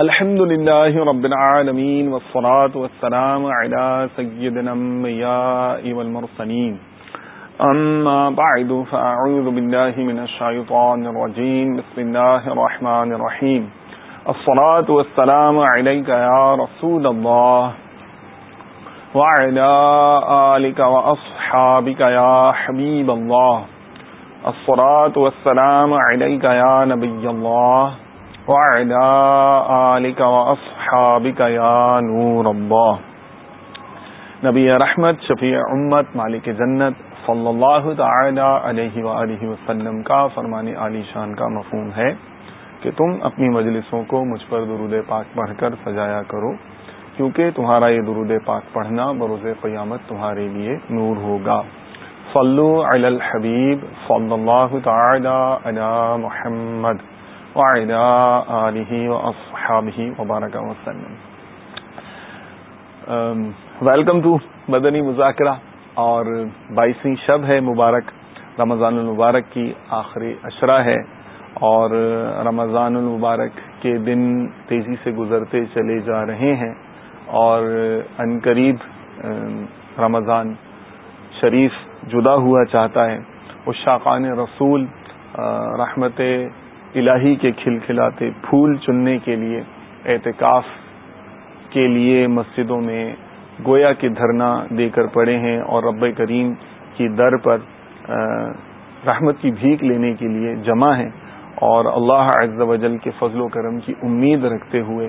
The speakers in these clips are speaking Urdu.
الحمد لله رب العالمين والصلاة والسلام على سيد الأنبياء والمرسلين. أما بعد، فأعوذ بالله من الشيطان الرجيم. بسم الله الرحمن الرحيم. الصلاة والسلام عليك يا رسول الله وعلى آلك وأصحابك يا حبيب الله. الصلاة والسلام عليك يا نبي الله وعلى آلك وأصحابك يا نور الله. نبی رحمت، شفیع امت، مالک جنت صلی اللہ تعالی علیہ وآلہ وسلم کا فرمان علی شان کا مفہوم ہے کہ تم اپنی مجلسوں کو مجھ پر درود پاک پڑھ کر سجایا کرو، کیونکہ تمہارا یہ درود پاک پڑھنا بروز قیامت تمہارے لیے نور ہوگا۔ صلو علی الحبیب صلی اللہ تعالی علی محمد۔ وعلی آلہ واصحابہ وبارک وسلم. ویلکم ٹو مدنی مذاکرہ اور بائیسویں شب ہے مبارک. رمضان المبارک کی آخری اشرہ ہے اور رمضان المبارک کے دن تیزی سے گزرتے چلے جا رہے ہیں اور عنقریب رمضان شریف جدا ہوا چاہتا ہے. اس شاقان رسول رحمت الہی کے کھل کھلاتے پھول چننے کے لیے، اعتکاف کے لیے مسجدوں میں گویا کے دھرنا دے کر پڑے ہیں اور رب کریم کی در پر رحمت کی بھیک لینے کے لیے جمع ہیں اور اللہ عز و جل کے فضل و کرم کی امید رکھتے ہوئے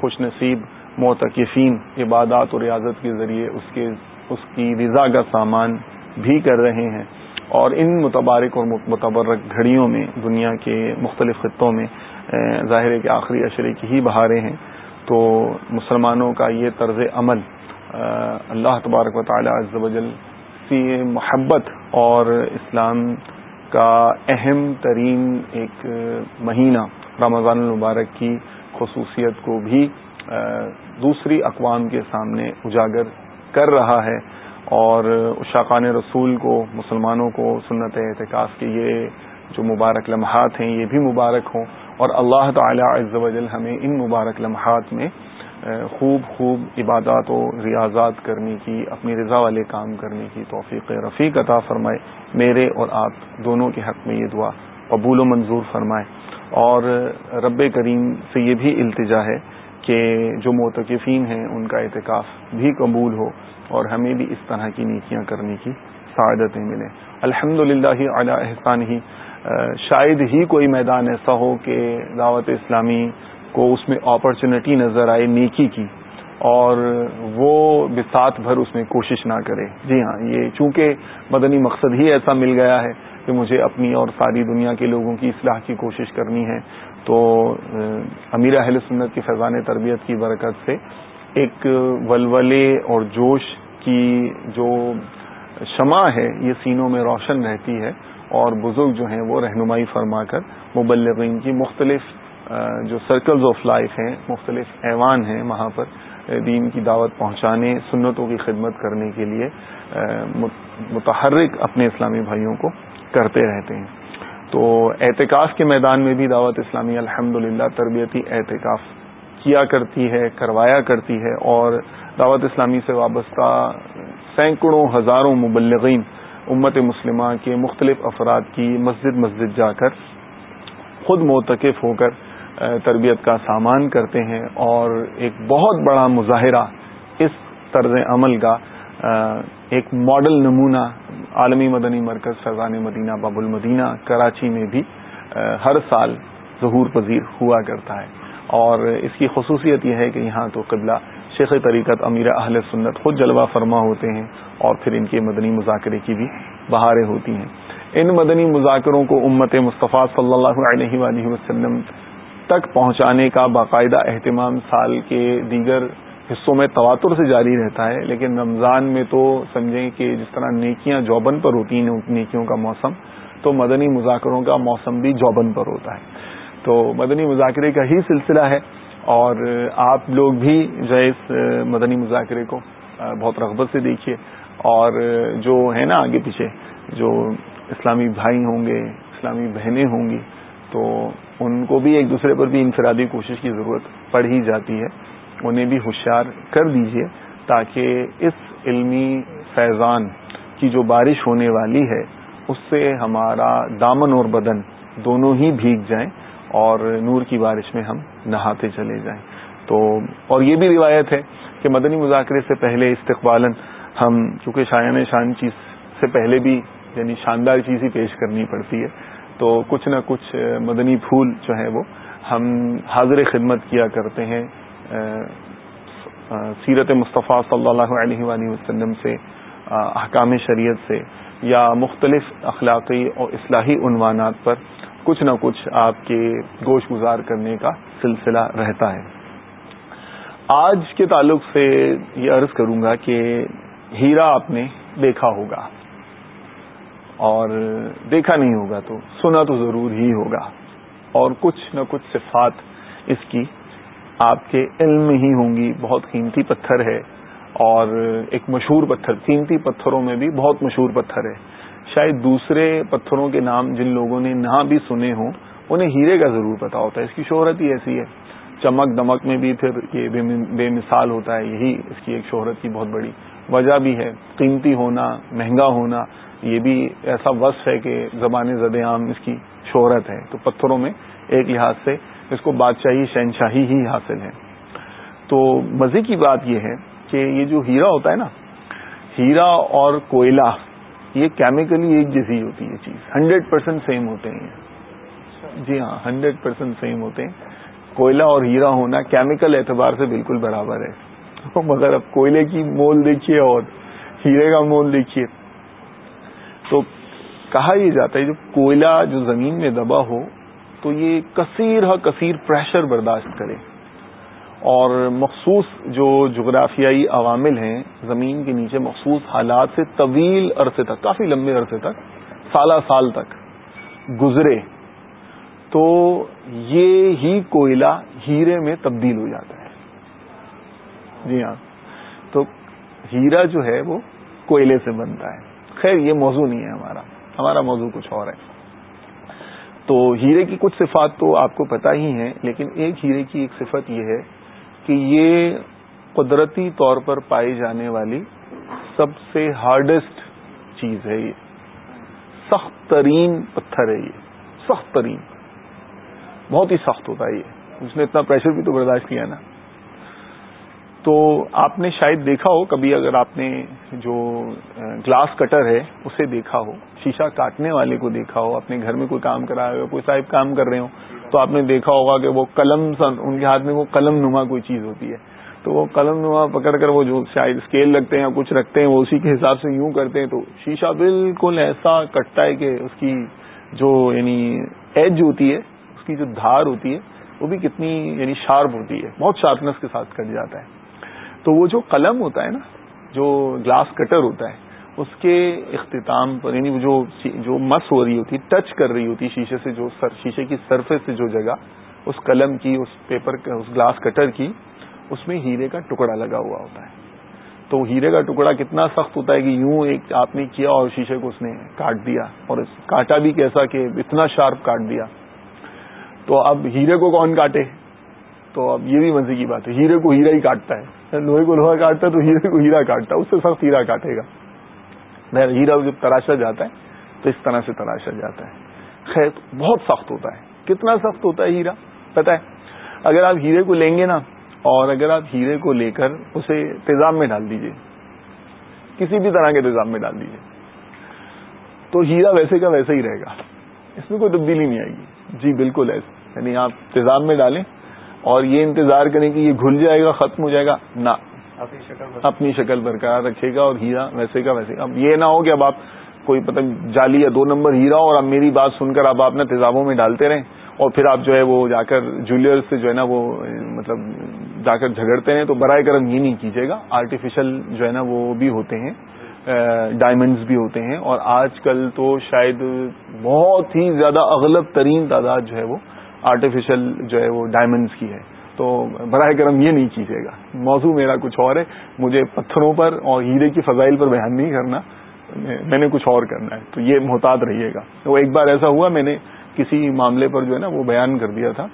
خوش نصیب معتکفین عبادات و ریاضت کے ذریعے اس کے، اس کی رضا کا سامان بھی کر رہے ہیں۔ اور ان متبارک اور متبرک گھڑیوں میں، دنیا کے مختلف خطوں میں ظاہر کے آخری اشرے کی ہی بہاریں ہیں۔ تو مسلمانوں کا یہ طرز عمل اللہ تبارک و تعالی عز و جل سی محبت اور اسلام کا اہم ترین ایک مہینہ رمضان المبارک کی خصوصیت کو بھی دوسری اقوام کے سامنے اجاگر کر رہا ہے۔ اور اشاقان رسول کو، مسلمانوں کو سنت اعتکاف کے یہ جو مبارک لمحات ہیں، یہ بھی مبارک ہوں۔ اور اللہ تعالی عز و جل ہمیں ان مبارک لمحات میں خوب خوب عبادات و ریاضات کرنے کی، اپنی رضا والے کام کرنے کی توفیق رفیق عطا فرمائے۔ میرے اور آپ دونوں کے حق میں یہ دعا قبول و منظور فرمائے۔ اور رب کریم سے یہ بھی التجا ہے کہ جو متقفین ہیں، ان کا اعتکاف بھی قبول ہو۔ اور ہمیں بھی اس طرح کی نیکیاں کرنے کی سعادتیں ملیں۔ الحمد للہ اعلیٰ احسان ہی شاید ہی کوئی میدان ایسا ہو کہ دعوت اسلامی کو اس میں اپرچونٹی نظر آئے نیکی کی اور وہ بسات بھر اس میں کوشش نہ کرے۔ جی ہاں یہ چونکہ مدنی مقصد ہی ایسا مل گیا ہے کہ مجھے اپنی اور ساری دنیا کے لوگوں کی اصلاح کی کوشش کرنی ہے، تو امیر اہل سنت کی فیضان تربیت کی برکت سے ایک ولولے اور جوش کی جو شمع ہے، یہ سینوں میں روشن رہتی ہے اور بزرگ جو ہیں وہ رہنمائی فرما کر مبلغین کی مختلف جو سرکلز آف لائف ہیں، مختلف ایوان ہیں وہاں پر دین کی دعوت پہنچانے، سنتوں کی خدمت کرنے کے لیے متحرک اپنے اسلامی بھائیوں کو کرتے رہتے ہیں۔ تو اعتکاف کے میدان میں بھی دعوت اسلامی الحمد تربیتی اعتکاف کیا کرتی ہے، کروایا کرتی ہے اور دعوت اسلامی سے وابستہ سینکڑوں ہزاروں مبلغین امت مسلمہ کے مختلف افراد کی مسجد مسجد جا کر خود موتقف ہو کر تربیت کا سامان کرتے ہیں اور ایک بہت بڑا مظاہرہ اس طرز عمل کا ایک ماڈل نمونہ عالمی مدنی مرکز فیضان مدینہ باب المدینہ کراچی میں بھی ہر سال ظہور پذیر ہوا کرتا ہے اور اس کی خصوصیت یہ ہے کہ یہاں تو قبلہ شیخ طریقت امیر اہل سنت خود جلوہ فرما ہوتے ہیں اور پھر ان کے مدنی مذاکرے کی بھی بہاریں ہوتی ہیں۔ ان مدنی مذاکروں کو امت مصطفیٰ صلی اللہ علیہ وآلہ وسلم تک پہنچانے کا باقاعدہ اہتمام سال کے دیگر حصوں میں تواتر سے جاری رہتا ہے، لیکن رمضان میں تو سمجھیں کہ جس طرح نیکیاں جوبن پر ہوتی ہیں، نیکیوں کا موسم، تو مدنی مذاکروں کا موسم بھی جوبن پر ہوتا ہے۔ تو مدنی مذاکرے کا ہی سلسلہ ہے۔ اور آپ لوگ بھی جو ہے اس مدنی مذاکرے کو بہت رغبت سے دیکھیے۔ اور جو ہے نا آگے پیچھے، جو اسلامی بھائی ہوں گے، اسلامی بہنیں ہوں گی، تو ان کو بھی ایک دوسرے پر بھی انفرادی کوشش کی ضرورت پڑ ہی جاتی ہے۔ انہیں بھی ہوشیار کر دیجیے تاکہ اس علمی فیضان کی جو بارش ہونے والی ہے، اس سے ہمارا دامن اور بدن دونوں ہی بھیگ جائیں۔ اور نور کی بارش میں ہم نہاتے چلے جائیں۔ تو، اور یہ بھی روایت ہے کہ مدنی مذاکرے سے پہلے استقبال ہم، چونکہ شایان شان چیز سے پہلے بھی یعنی شاندار چیز ہی پیش کرنی پڑتی ہے، تو کچھ نہ کچھ مدنی پھول جو ہے وہ ہم حاضر خدمت کیا کرتے ہیں سیرت مصطفیٰ صلی اللہ علیہ وآلہ وسلم سے احکام شریعت سے، یا مختلف اخلاقی اور اصلاحی عنوانات پر کچھ نہ کچھ آپ کے گوشت گزار کرنے کا سلسلہ رہتا ہے۔ آج کے تعلق سے یہ عرض کروں گا کہ ہیرا آپ نے دیکھا ہوگا۔ اور دیکھا نہیں ہوگا تو سنا تو ضرور ہی ہوگا۔ اور کچھ نہ کچھ صفات اس کی آپ کے علم میں ہی ہوں گی۔ بہت قیمتی پتھر ہے۔ اور ایک مشہور پتھر، قیمتی پتھروں میں بھی بہت مشہور پتھر ہے۔ شاید دوسرے پتھروں کے نام جن لوگوں نے نہ بھی سنے ہوں، انہیں ہیرے کا ضرور پتا ہوتا ہے۔ اس کی شہرت ہی ایسی ہے۔ چمک دمک میں بھی پھر یہ بے مثال ہوتا ہے، یہی اس کی ایک شہرت کی بہت بڑی وجہ بھی ہے۔ قیمتی ہونا، مہنگا ہونا، یہ بھی ایسا وصف ہے کہ زبان زد عام اس کی شہرت ہے۔ تو پتھروں میں ایک لحاظ سے اس کو بادشاہی، شہنشاہی ہی حاصل ہے۔ تو مزے کی بات یہ ہے کہ یہ جو ہیرا ہوتا ہے نا، ہیرا اور کوئلہ یہ کیمیکلی ایک جیسی ہوتی ہے چیز۔ ہنڈریڈ پرسینٹ سیم ہوتے ہیں۔ جی ہاں ہنڈریڈ پرسینٹ سیم ہوتے ہیں۔ کوئلہ اور ہیرا ہونا کیمیکل اعتبار سے بالکل برابر ہے۔ مگر اب کوئلے کی مول دیکھیے اور ہیرے کا مول دیکھیے۔ تو کہا یہ جاتا ہے جو کوئلہ جو زمین میں دبا ہو، تو یہ کثیر ہا کثیر پریشر برداشت کرے۔ اور مخصوص جو جغرافیائی عوامل ہیں، زمین کے نیچے مخصوص حالات سے طویل عرصے تک، کافی لمبے عرصے تک، سالہ سال تک گزرے، تو یہ ہی کوئلہ ہیرے میں تبدیل ہو جاتا ہے۔ جی ہاں تو ہیرا جو ہے وہ کوئلے سے بنتا ہے۔ خیر، یہ موضوع نہیں ہے ہمارا ہمارا موضوع کچھ اور ہے۔ تو ہیرے کی کچھ صفات تو آپ کو پتا ہی ہے لیکن ایک ہیرے کی ایک صفت یہ ہے کہ یہ قدرتی طور پر پائی جانے والی سب سے ہارڈیسٹ چیز ہے یہ۔ سخت ترین پتھر ہے یہ۔ سخت ترین۔ بہت ہی سخت ہوتا ہے یہ۔ اس نے اتنا پریشر بھی تو برداشت کیا نا۔ تو آپ نے شاید دیکھا ہو، کبھی اگر آپ نے جو گلاس کٹر ہے، اسے دیکھا ہو، شیشہ کاٹنے والے کو دیکھا ہو، اپنے گھر میں کوئی کام کرا ہو کوئی صاحب کام کر رہے ہو تو آپ نے دیکھا ہوگا کہ وہ قلم ان کے ہاتھ میں وہ قلم نما کوئی چیز ہوتی ہے۔ تو وہ قلم نما پکڑ کر وہ جو شاید اسکیل رکھتے ہیں یا کچھ رکھتے ہیں وہ اسی کے حساب سے یوں کرتے ہیں تو شیشہ بالکل ایسا کٹتا ہے کہ اس کی جو یعنی ایج ہوتی ہے، اس کی جو دھار ہوتی ہے، وہ بھی کتنی یعنی شارپ ہوتی ہے۔ بہت شارپنیس کے ساتھ کٹ جاتا ہے۔ تو وہ جو قلم ہوتا ہے نا، جو گلاس کٹر ہوتا ہے اس کے اختتام پر یعنی جو جو مس ہو رہی ہوتی، ٹچ کر رہی ہوتی شیشے سے، جو سر، شیشے کی سرفیس سے جو جگہ، اس قلم کی، اس پیپر اس گلاس کٹر کی، اس میں ہیرے کا ٹکڑا لگا ہوا ہوتا ہے۔ تو ہیرے کا ٹکڑا کتنا سخت ہوتا ہے کہ یوں ایک آپ نے کیا اور شیشے کو اس نے کاٹ دیا، اور کاٹا بھی کیسا کہ اتنا شارپ کاٹ دیا۔ تو اب ہیرے کو کون کاٹے؟ تو اب یہ بھی مزے کی بات ہے، ہیرے کو ہیرا ہی کاٹتا ہے۔ لوہے کو لوہا کاٹتا ہے تو ہیرے کو ہیرا کاٹتا ہے، اس سے سخت ہیرا کاٹے گا۔ ہیرا جب تراشا جاتا ہے تو اس طرح سے تراشا جاتا ہے۔ خیر، بہت سخت ہوتا ہے۔ کتنا سخت ہوتا ہے ہیرا؟ پتا ہے، اگر آپ ہیرے کو لیں گے نا، اور اگر آپ ہیرے کو لے کر اسے تیزاب میں ڈال دیجیے۔ کسی بھی طرح کے تیزاب میں ڈال دیجیے۔ تو ہیرا ویسے کا ویسے ہی رہے گا۔ اس میں کوئی تبدیلی نہیں آئے گی۔ جی بالکل ایسے یعنی آپ تیزاب میں ڈالیں اور یہ انتظار کریں کہ یہ گھل جائے گا، ختم ہو جائے گا۔ نہ۔ اپنی شکل برقرار رکھے گا اور ہیرا ویسے کا ویسے اب یہ نہ ہو کہ اب آپ کوئی پتہ جالی یا دو نمبر ہیرا اور اب میری بات سن کر اب آپ نے تیزابوں میں ڈالتے رہیں اور پھر آپ جو ہے وہ جا کر جولیئر سے جو ہے نا وہ مطلب جا کر جھگڑتے ہیں تو برائے کرم یہ نہیں کیجیے گا۔ آرٹیفیشل جو ہے نا وہ بھی ہوتے ہیں ڈائمنڈز بھی ہوتے ہیں اور آج کل تو شاید بہت ہی زیادہ اغلب ترین تعداد جو ہے وہ آرٹیفیشل جو ہے وہ ڈائمنڈز کی ہے۔ تو براہ کرم یہ نہیں کیجیے گا۔ موضوع میرا کچھ اور ہے۔ مجھے پتھروں پر اور ہیرے کی فضائل پر بیان نہیں کرنا۔ میں نے کچھ اور کرنا ہے۔ تو یہ محتاط رہیے گا۔ وہ ایک بار ایسا ہوا، میں نے کسی معاملے پر جو ہے نا وہ بیان کر دیا تھا۔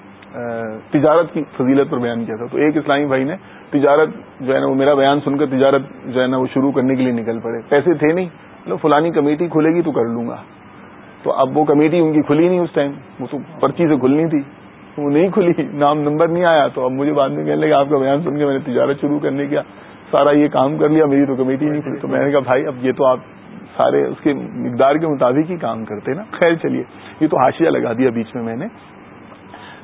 تجارت کی فضیلت پر بیان کیا تھا۔ تو ایک اسلامی بھائی نے تجارت جو ہے نا وہ میرا بیان سن کر تجارت جو ہے نا وہ شروع کرنے کے لیے نکل پڑے۔ پیسے تھے نہیں۔ مطلب فلانی کمیٹی کھلے گی تو کر لوں گا۔ تو اب وہ کمیٹی ان کی کھلی نہیں اس ٹائم۔ وہ تو پرچی سے کھلنی تھی۔ وہ نہیں کھلی نام نمبر نہیں آیا تو اب مجھے بعد میں کہنے لگا آپ کا بیان سن کے میں نے تجارت شروع کرنے کیا سارا یہ کام کر لیا میری تو کمیٹی نہیں کھلی تو میں نے کہا بھائی اب یہ تو آپ سارے اس کے مقدار کے مطابق ہی کام کرتے نا۔ خیر چلیے یہ تو حاشیہ لگا دیا بیچ میں میں نے۔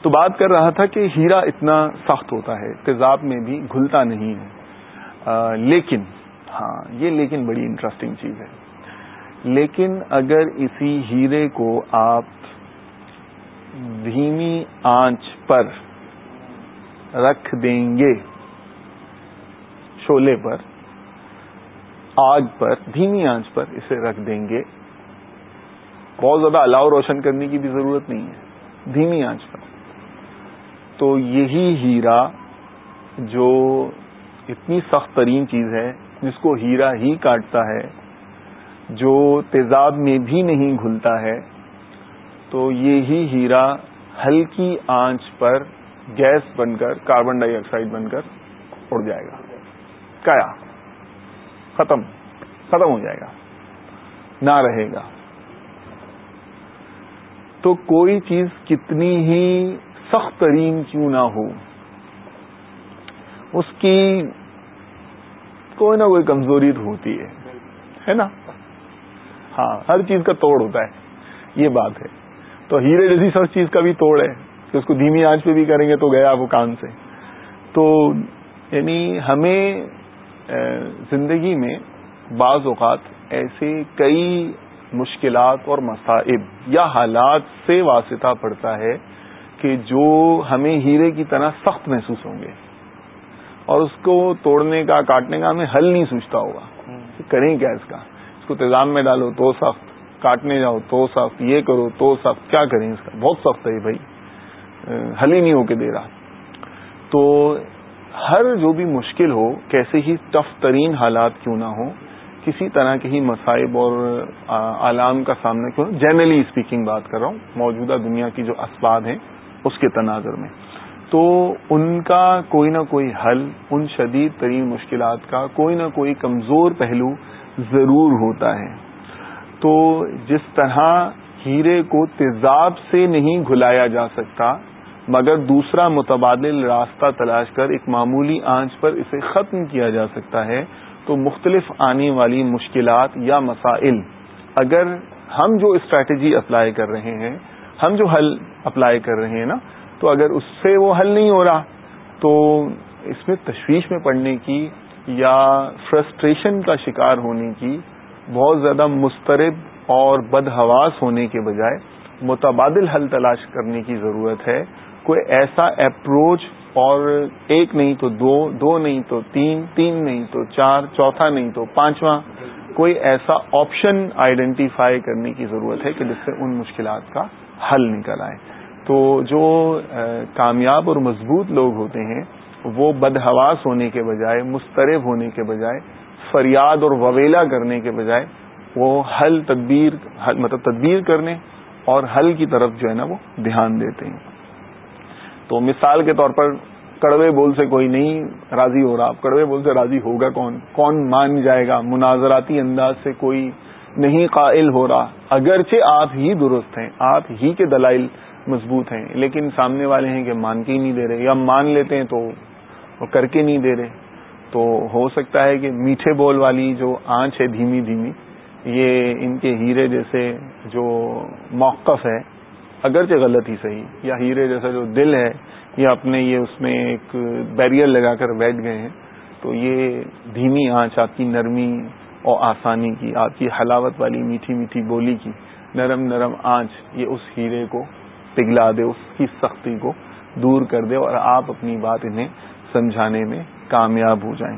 تو بات کر رہا تھا کہ ہیرا اتنا سخت ہوتا ہے تیزاب میں بھی گھلتا نہیں ہے۔ آ, لیکن ہاں یہ لیکن بڑی انٹرسٹنگ چیز ہے۔ لیکن اگر اسی ہیرے کو آپ دھیمی آنچ پر رکھ دیں گے۔ شولے پر۔ آگ پر۔ دھیمی آنچ پر اسے رکھ دیں گے۔ بہت زیادہ الاؤ روشن کرنے کی بھی ضرورت نہیں ہے۔ دھیمی آنچ پر۔ تو یہی ہیرا جو اتنی سخت ترین چیز ہے، جس کو ہیرا ہی کاٹتا ہے، جو تیزاب میں بھی نہیں گھلتا ہے تو یہی ہیرا ہلکی آنچ پر گیس بن کر کاربن ڈائی آکسائڈ بن کر اڑ جائے گا۔ کیا ختم۔ ختم ہو جائے گا۔ نہ رہے گا۔ تو کوئی چیز کتنی ہی سخت ترین کیوں نہ ہو، اس کی کوئی نہ کوئی کمزوری تو ہوتی ہے نا؟ ہاں ہر چیز کا توڑ ہوتا ہے۔ یہ بات ہے۔ تو ہیرے جیسی سب چیز کا بھی توڑ ہے کہ اس کو دھیمی آنچ پہ بھی کریں گے تو گیا وہ کان سے۔ تو یعنی ہمیں زندگی میں بعض اوقات ایسے کئی مشکلات اور مصائب یا حالات سے واسطہ پڑتا ہے کہ جو ہمیں ہیرے کی طرح سخت محسوس ہوں گے۔ اور اس کو توڑنے کا، کاٹنے کا ہمیں حل نہیں سوچتا ہوگا کریں کیا اس کا۔ اس کو تیزام میں ڈالو تو سخت۔ کاٹنے جاؤ، تو سخت یہ کرو، تو سخت کیا کریں اس کا؟ بہت سخت ہے بھائی۔ حل ہی نہیں ہو کے دے رہا۔ تو ہر جو بھی مشکل ہو، کیسے ہی ٹف ترین حالات کیوں نہ ہو کسی طرح کے ہی مسائب اور آلام کا سامنا کیوں؟ جنرلی اسپیکنگ بات کر رہا ہوں، موجودہ دنیا کی جو اسباب ہیں، اس کے تناظر میں۔ تو ان کا کوئی نہ کوئی حل، ان شدید ترین مشکلات کا کوئی نہ کوئی کمزور پہلو ضرور ہوتا ہے۔ تو جس طرح ہیرے کو تیزاب سے نہیں گھلایا جا سکتا، مگر دوسرا متبادل راستہ تلاش کر ایک معمولی آنچ پر اسے ختم کیا جا سکتا ہے، تو مختلف آنے والی مشکلات یا مسائل۔ اگر ہم جو اسٹریٹجی اپلائی کر رہے ہیں، ہم جو حل اپلائی کر رہے ہیں نا، تو اگر اس سے وہ حل نہیں ہو رہا، تو اس میں تشویش میں پڑنے کی یا فرسٹریشن کا شکار ہونے کی بہت زیادہ مسترب اور بدہواس ہونے کے بجائے متبادل حل تلاش کرنے کی ضرورت ہے۔ کوئی ایسا اپروچ اور ایک نہیں تو دو دو نہیں تو تین تین نہیں تو چار، چوتھا نہیں تو پانچواں۔ کوئی ایسا آپشن آئیڈینٹیفائی کرنے کی ضرورت ہے کہ جس سے ان مشکلات کا حل نکل آئے۔ تو جو کامیاب اور مضبوط لوگ ہوتے ہیں، وہ بدہواس ہونے کے بجائے، مسترب ہونے کے بجائے فریاد اور وویلا کرنے کے بجائے وہ حل تدبیر مطلب تدبیر کرنے اور حل کی طرف جو ہے نا وہ دھیان دیتے ہیں۔ تو مثال کے طور پر کڑوے بول سے کوئی نہیں راضی ہو رہا کڑوے بول سے راضی ہوگا کون؟ کون مان جائے گا؟ مناظراتی انداز سے کوئی نہیں قائل ہو رہا۔ اگرچہ آپ ہی درست ہیں، آپ ہی کے دلائل مضبوط ہیں، لیکن سامنے والے ہیں کہ مان کے ہی نہیں دے رہے یا مان لیتے ہیں تو وہ کر کے نہیں دے رہے۔ تو ہو سکتا ہے کہ میٹھے بول والی جو آنچ ہے دھیمی دھیمی، یہ ان کے ہیرے جیسے جو موقف ہے، اگرچہ غلط ہی صحیح، یا ہیرے جیسا جو دل ہے، یا اپنے یہ اس میں ایک بیریئر لگا کر بیٹھ گئے ہیں، تو یہ دھیمی آنچ آپ کی نرمی اور آسانی کی، آپ کی حلاوت والی میٹھی میٹھی بولی کی نرم نرم آنچ یہ اس ہیرے کو پگھلا دے، اس کی سختی کو دور کر دے اور آپ اپنی بات انہیں سمجھانے میں کامیاب ہو جائیں۔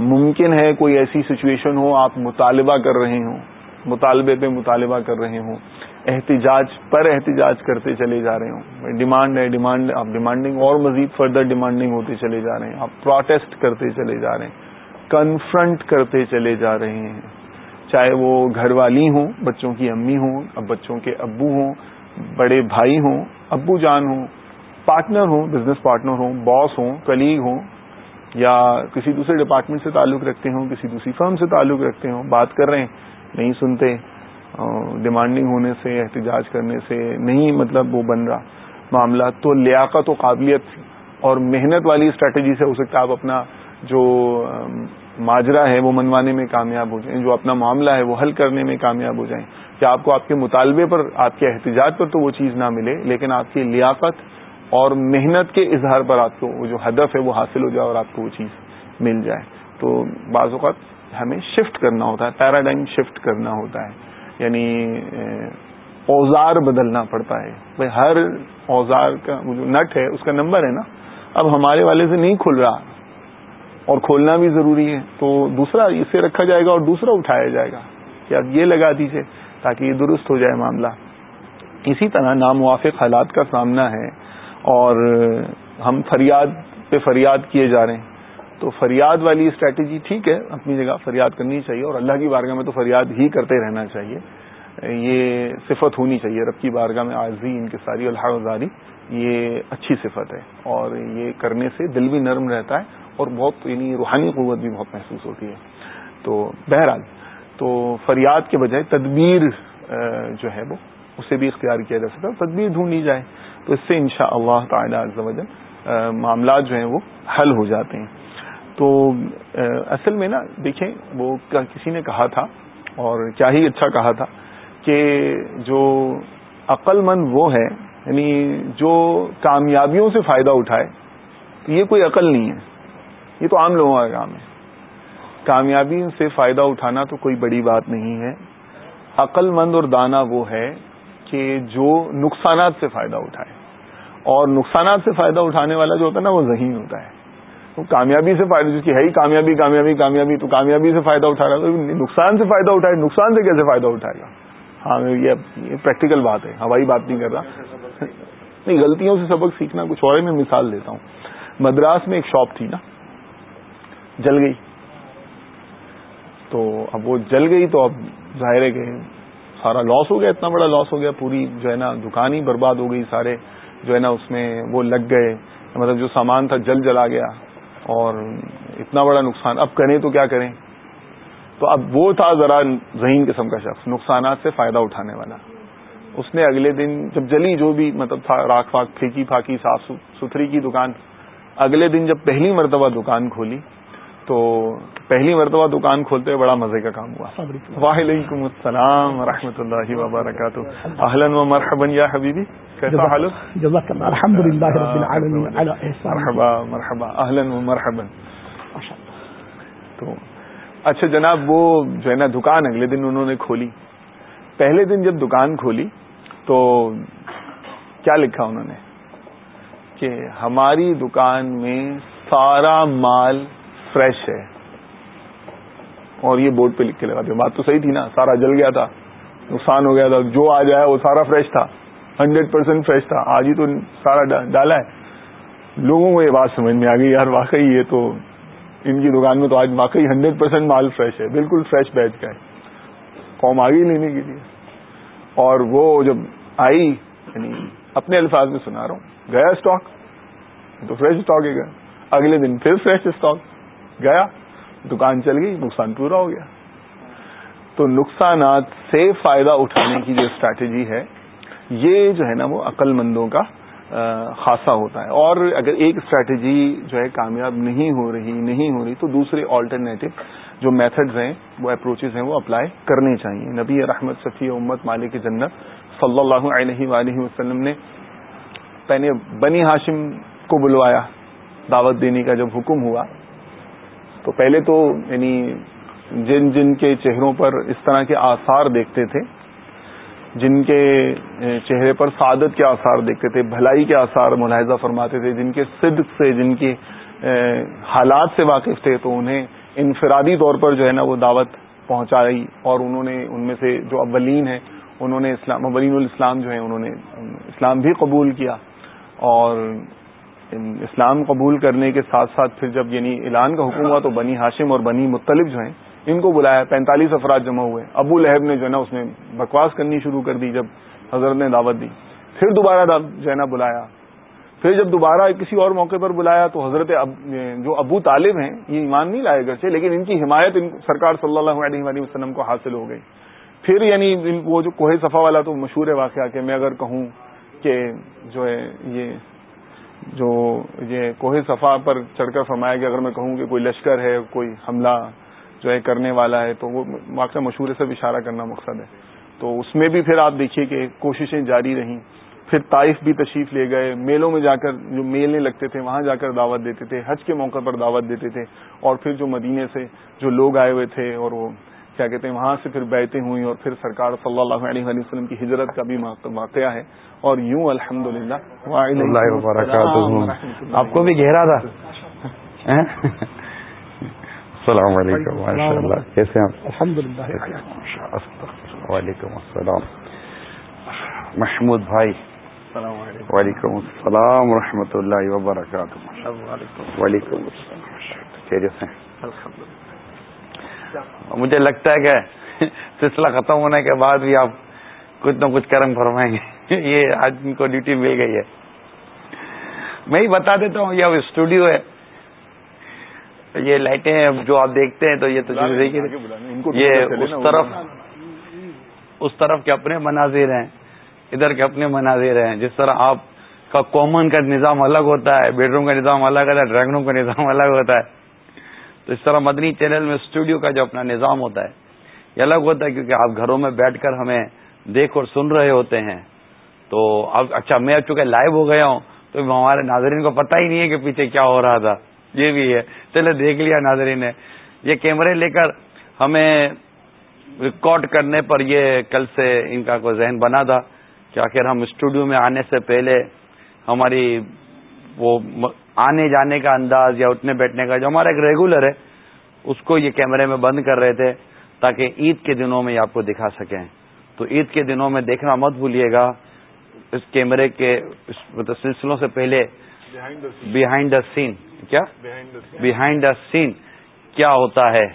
ممکن ہے کوئی ایسی سچویشن ہو، آپ مطالبہ کر رہے ہوں، مطالبے پہ مطالبہ کر رہے ہوں، احتجاج، پر احتجاج کرتے چلے جا رہے ہوں۔ ڈیمانڈ ہے ڈیمانڈ آپ ڈیمانڈنگ اور مزید فردر ڈیمانڈنگ ہوتے چلے جا رہے ہیں۔ آپ پروٹیسٹ کرتے چلے جا رہے ہیں کنفرنٹ کرتے چلے جا رہے ہیں۔ چاہے وہ گھر والی ہوں، بچوں کی امی ہوں، اب بچوں کے ابو ہوں، بڑے بھائی ہوں، ابو جان ہوں پارٹنر ہوں بزنس پارٹنر ہوں باس ہوں کلیگ ہوں یا کسی دوسرے ڈپارٹمنٹ سے تعلق رکھتے ہوں، کسی دوسری فرم سے تعلق رکھتے ہوں، بات کر رہے ہیں، نہیں سنتے ڈیمانڈنگ ہونے سے، احتجاج کرنے سے نہیں مطلب وہ بن رہا۔ معاملہ تو لیاقت و قابلیت اور محنت والی اسٹریٹجی سے ہو سکتا ہے آپ اپنا جو ماجرا ہے وہ منوانے میں کامیاب ہو جائیں، جو اپنا معاملہ ہے وہ حل کرنے میں کامیاب ہو جائیں۔ کہ آپ کو آپ کے مطالبے پر، آپ کے احتجاج پر تو وہ چیز نہ ملے، لیکن آپ کی لیاقت اور محنت کے اظہار پر آپ کو وہ جو ہدف ہے وہ حاصل ہو جائے اور آپ کو وہ چیز مل جائے۔ تو بعض اوقات ہمیں شفٹ کرنا ہوتا ہے پیراڈائم شفٹ کرنا ہوتا ہے۔ یعنی اوزار بدلنا پڑتا ہے۔ بھائی، ہر اوزار کا جو نٹ ہے، اس کا نمبر ہے نا۔ اب ہمارے والے سے نہیں کھل رہا اور کھولنا بھی ضروری ہے، تو دوسرا اسے رکھا جائے گا اور دوسرا اٹھایا جائے گا کہ اب یہ لگا دیجیے تاکہ یہ درست ہو جائے معاملہ۔ اسی طرح ناموافق حالات کا سامنا ہے۔ اور ہم فریاد پہ فریاد کیے جا رہے ہیں۔ تو فریاد والی اسٹریٹجی ٹھیک ہے، اپنی جگہ فریاد کرنی چاہیے اور اللہ کی بارگاہ میں تو فریاد ہی کرتے رہنا چاہیے۔ یہ صفت ہونی چاہیے، رب کی بارگاہ میں عارضی، ان کے ساری اللہ یہ اچھی صفت ہے۔ اور یہ کرنے سے دل بھی نرم رہتا ہے اور بہت یعنی روحانی قوت بھی بہت محسوس ہوتی ہے۔ تو بہرحال، تو فریاد کے بجائے تدبیر جو ہے وہ، اسے بھی اختیار کیا جا سکتا ہے تدبیر ڈھونڈی جائے۔ تو اس سے انشاء اللہ تعالی معاملات جو ہیں وہ حل ہو جاتے ہیں۔ تو اصل میں نا، دیکھیں، وہ کسی نے کہا تھا، اور کیا ہی اچھا کہا تھا، کہ جو عقل مند وہ ہے یعنی جو کامیابیوں سے فائدہ اٹھائے تو یہ کوئی عقل نہیں ہے۔ یہ تو عام لوگوں کا کام ہے۔ کامیابی سے فائدہ اٹھانا تو کوئی بڑی بات نہیں ہے۔ عقل مند اور دانا وہ ہے کہ جو نقصانات سے فائدہ اٹھائے۔ اور نقصانات سے فائدہ اٹھانے والا جو ہوتا ہے نا، وہ ذہین ہوتا ہے۔ وہ کامیابی سے فائدہ جس کی ہے ہی کامیابی کامیابی کامیابی، تو کامیابی سے فائدہ اٹھا رہا ہے۔ نقصان سے فائدہ اٹھائے، نقصان سے کیسے فائدہ اٹھائے گا؟ ہاں یہ پریکٹیکل بات ہے۔ ہوائی بات نہیں کر رہا۔ نہیں، غلطیوں سے سبق سیکھنا، کچھ اور میں مثال دیتا ہوں۔ مدراس میں ایک شاپ تھی نا، جل گئی۔ تو اب وہ جل گئی، تو اب ظاہر ہے کہ سارا لاس ہو گیا، اتنا بڑا لاس ہو گیا، پوری جو ہے نا دکان ہی برباد ہو گئی، سارے جو ہے نا اس میں وہ لگ گئے۔ مطلب جو سامان تھا جل جلا گیا اور اتنا بڑا نقصان۔ اب کریں تو کیا کریں؟ تو اب وہ تھا ذرا ذہین قسم کا شخص، نقصانات سے فائدہ اٹھانے والا۔ اس نے اگلے دن جب جلی، جو بھی مطلب تھا راک فاک پھینکی پھاکی، صاف ستھری کی دکان۔ اگلے دن جب پہلی مرتبہ دکان کھولی تو پہلی مرتبہ دکان کھولتے ہوئے بڑا مزے کا کام ہوا۔ وعلیکم السلام و رحمۃ اللہ وبرکاتہ۔ اہلن و مرحبن یا حبیبی کیسا حال مرحبا مرحبا و مرحبن تو اچھا جناب وہ جو ہے نا دکان اگلے دن انہوں نے کھولی۔ پہلے دن جب دکان کھولی تو کیا لکھا انہوں نے؟ کہ ہماری دکان میں سارا مال فریش ہے۔ اور یہ بورڈ پہ لکھ کے لگا دیا۔ بات تو صحیح تھی نا، سارا جل گیا تھا، نقصان ہو گیا تھا۔ جو آ جائے وہ سارا فریش تھا، ہنڈریڈ پرسینٹ فریش تھا۔ آج ہی تو سارا ڈالا ہے۔ لوگوں کو یہ بات سمجھ میں آ گئی، یار واقعی یہ تو ان کی دکان میں تو آج واقعی ہنڈریڈ پرسینٹ مال فریش ہے، بالکل فریش بیچ کا ہے۔ قوم آگے لینے کے لیے۔ اور وہ جب آئی یعنی اپنے الفاظ میں سنا رہا ہوں، گیا اسٹاک تو فریش اسٹاک ہی گیا۔ اگلے دن پھر فریش اسٹاک گیا، دکان چل گئی، نقصان پورا ہو گیا۔ تو نقصانات سے فائدہ اٹھانے کی جو اسٹریٹجی ہے، یہ جو ہے نا وہ عقل مندوں کا خاصا ہوتا ہے۔ اور اگر ایک اسٹریٹجی جو ہے کامیاب نہیں ہو رہی، نہیں ہو رہی، تو دوسرے آلٹرنیٹو جو میتھڈز ہیں، وہ اپروچز ہیں، وہ اپلائی کرنے چاہیے۔ نبی رحمت صفی امت، مالک جنت صلی اللہ علیہ وآلہ وسلم نے پہلے بنی ہاشم کو بلوایا، دعوت دینے کا جب حکم ہوا تو پہلے تو یعنی جن جن کے چہروں پر اس طرح کے آثار دیکھتے تھے، جن کے چہرے پر سعادت کے آثار دیکھتے تھے، بھلائی کے آثار ملاحظہ فرماتے تھے، جن کے صدق سے، جن کے حالات سے واقف تھے، تو انہیں انفرادی طور پر جو ہے نا وہ دعوت پہنچائی اور انہوں نے، ان میں سے جو اولین ہیں، انہوں نے اسلام اولین الاسلام جو ہیں، انہوں نے اسلام بھی قبول کیا اور اسلام قبول کرنے کے ساتھ ساتھ پھر جب یعنی اعلان کا حکم ہوا تو بنی ہاشم اور بنی مختلف جو ہیں، ان کو بلایا، پینتالیس افراد جمع ہوئے۔ ابو لہب نے جو ہے نا، اس میں بکواس کرنی شروع کر دی جب حضرت نے دعوت دی۔ پھر دوبارہ جو ہے نا، بلایا۔ پھر جب دوبارہ کسی اور موقع پر بلایا تو حضرت جو ابو طالب ہیں، یہ ایمان نہیں لائے گھر سے لیکن ان کی حمایت سرکار صلی اللہ علیہ وآلہ وسلم کو حاصل ہو گئی۔ پھر یعنی وہ جو کوہ صفا والا تو مشہور ہے واقعہ کہ میں اگر کہوں کہ جو ہے یہ جو یہ کوہ صفا پر چڑھ کر فرمایا کہ اگر میں کہوں کہ کوئی لشکر ہے، کوئی حملہ جو ہے کرنے والا ہے، تو وہ واقعہ مشہور سے اشارہ کرنا مقصد ہے۔ تو اس میں بھی پھر آپ دیکھیے کہ کوششیں جاری رہیں۔ پھر طائف بھی تشریف لے گئے۔ میلوں میں جا کر جو میلنے لگتے تھے، وہاں جا کر دعوت دیتے تھے۔ حج کے موقع پر دعوت دیتے تھے۔ اور پھر جو مدینے سے جو لوگ آئے ہوئے تھے اور وہ کیا کہتے ہیں وہاں سے پھر بیٹھے ہوئی اور پھر سرکار صلی اللہ علیہ وسلم کی ہجرت کا بھی واقعہ ہے۔ اور یوں الحمد للہ آپ کو بھی گہرا تھا؟ السلام علیکم کیسے الحمد للہ وعلیکم السلام۔ محمود بھائی۔ وعلیکم السلام ورحمۃ اللہ وبرکاتہ۔ وعلیکم السلام۔ مجھے لگتا ہے کہ سلسلہ ختم ہونے کے بعد بھی آپ کچھ نہ کچھ کرم فرمائیں گے یہ آج ان کو ڈیوٹی مل گئی ہے۔ میں ہی بتا دیتا ہوں یہ اب اسٹوڈیو ہے۔ یہ لائٹیں جو آپ دیکھتے ہیں تو یہ تو یہ اس طرف اس طرف کے اپنے مناظر ہیں ادھر کے اپنے مناظر ہیں۔ جس طرح آپ کا کامن کا نظام الگ ہوتا ہے بیڈ روم کا نظام الگ ہوتا ہے ڈرائنگ روم کا نظام الگ ہوتا ہے۔ تو اس طرح مدنی چینل میں اسٹوڈیو کا جو اپنا نظام ہوتا ہے، یہ الگ ہوتا ہے کیونکہ آپ گھروں میں بیٹھ کر ہمیں دیکھ اور سن رہے ہوتے ہیں۔ تو اب اچھا میں چونکہ لائیو ہو گیا ہوں، تو ہمارے ناظرین کو پتہ ہی نہیں ہے کہ پیچھے کیا ہو رہا تھا۔ یہ بھی ہے۔ چلے، دیکھ لیا ناظرین نے۔ یہ کیمرے لے کر ہمیں ریکارڈ کرنے پر یہ کل سے ان کا کوئی ذہن بنا تھا کہ آخر ہم اسٹوڈیو میں آنے سے پہلے ہماری وہ آنے جانے کا انداز یا اٹھنے بیٹھنے کا جو ہمارا ایک ریگولر ہے اس کو یہ کیمرے میں بند کر رہے تھے تاکہ عید کے دنوں میں یہ آپ کو دکھا سکیں۔ تو عید کے دنوں میں دیکھنا مت بھولیے گا۔ اس کیمرے کے مطلب سلسلوں سے پہلے بہائنڈ دا سین کیا؟ بہائنڈ دا سین کیا ہوتا ہے؟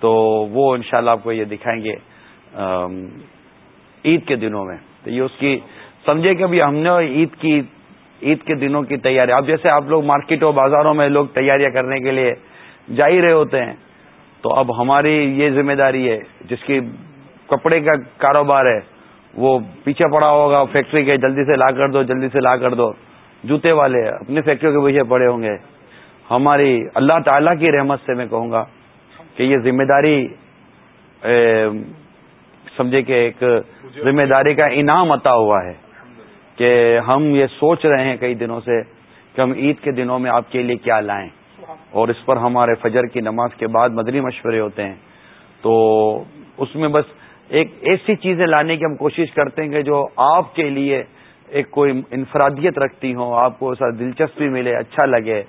تو وہ انشاءاللہ شاء آپ کو یہ دکھائیں گے عید کے دنوں میں۔ تو یہ اس کی سمجھے کہ ابھی ہم نے عید کی عید کے دنوں کی تیاری۔ اب جیسے آپ لوگ مارکیٹوں، بازاروں میں لوگ تیاریاں کرنے کے لیے جا ہی رہے ہوتے ہیں، تو اب ہماری یہ ذمہ داری ہے، جس کی کپڑے کا کاروبار ہے، وہ پیچھے پڑا ہوگا، فیکٹری کے جلدی سے لا کر دو، جلدی سے لا کر دو۔ جوتے والے اپنی فیکٹریوں کے پیچھے پڑے ہوں گے۔ ہماری اللہ تعالی کی رحمت سے میں کہوں گا کہ یہ ذمہ داری سمجھے کہ ایک ذمہ داری کا انعام عطا ہوا ہے۔ کہ ہم یہ سوچ رہے ہیں کئی دنوں سے کہ ہم عید کے دنوں میں آپ کے لیے کیا لائیں۔ اور اس پر ہمارے فجر کی نماز کے بعد مدنی مشورے ہوتے ہیں۔ تو اس میں بس ایک ایسی چیزیں لانے کی ہم کوشش کرتے ہیں کہ جو آپ کے لیے ایک کوئی انفرادیت رکھتی ہوں، آپ کو ایسا دلچسپی ملے اچھا لگے۔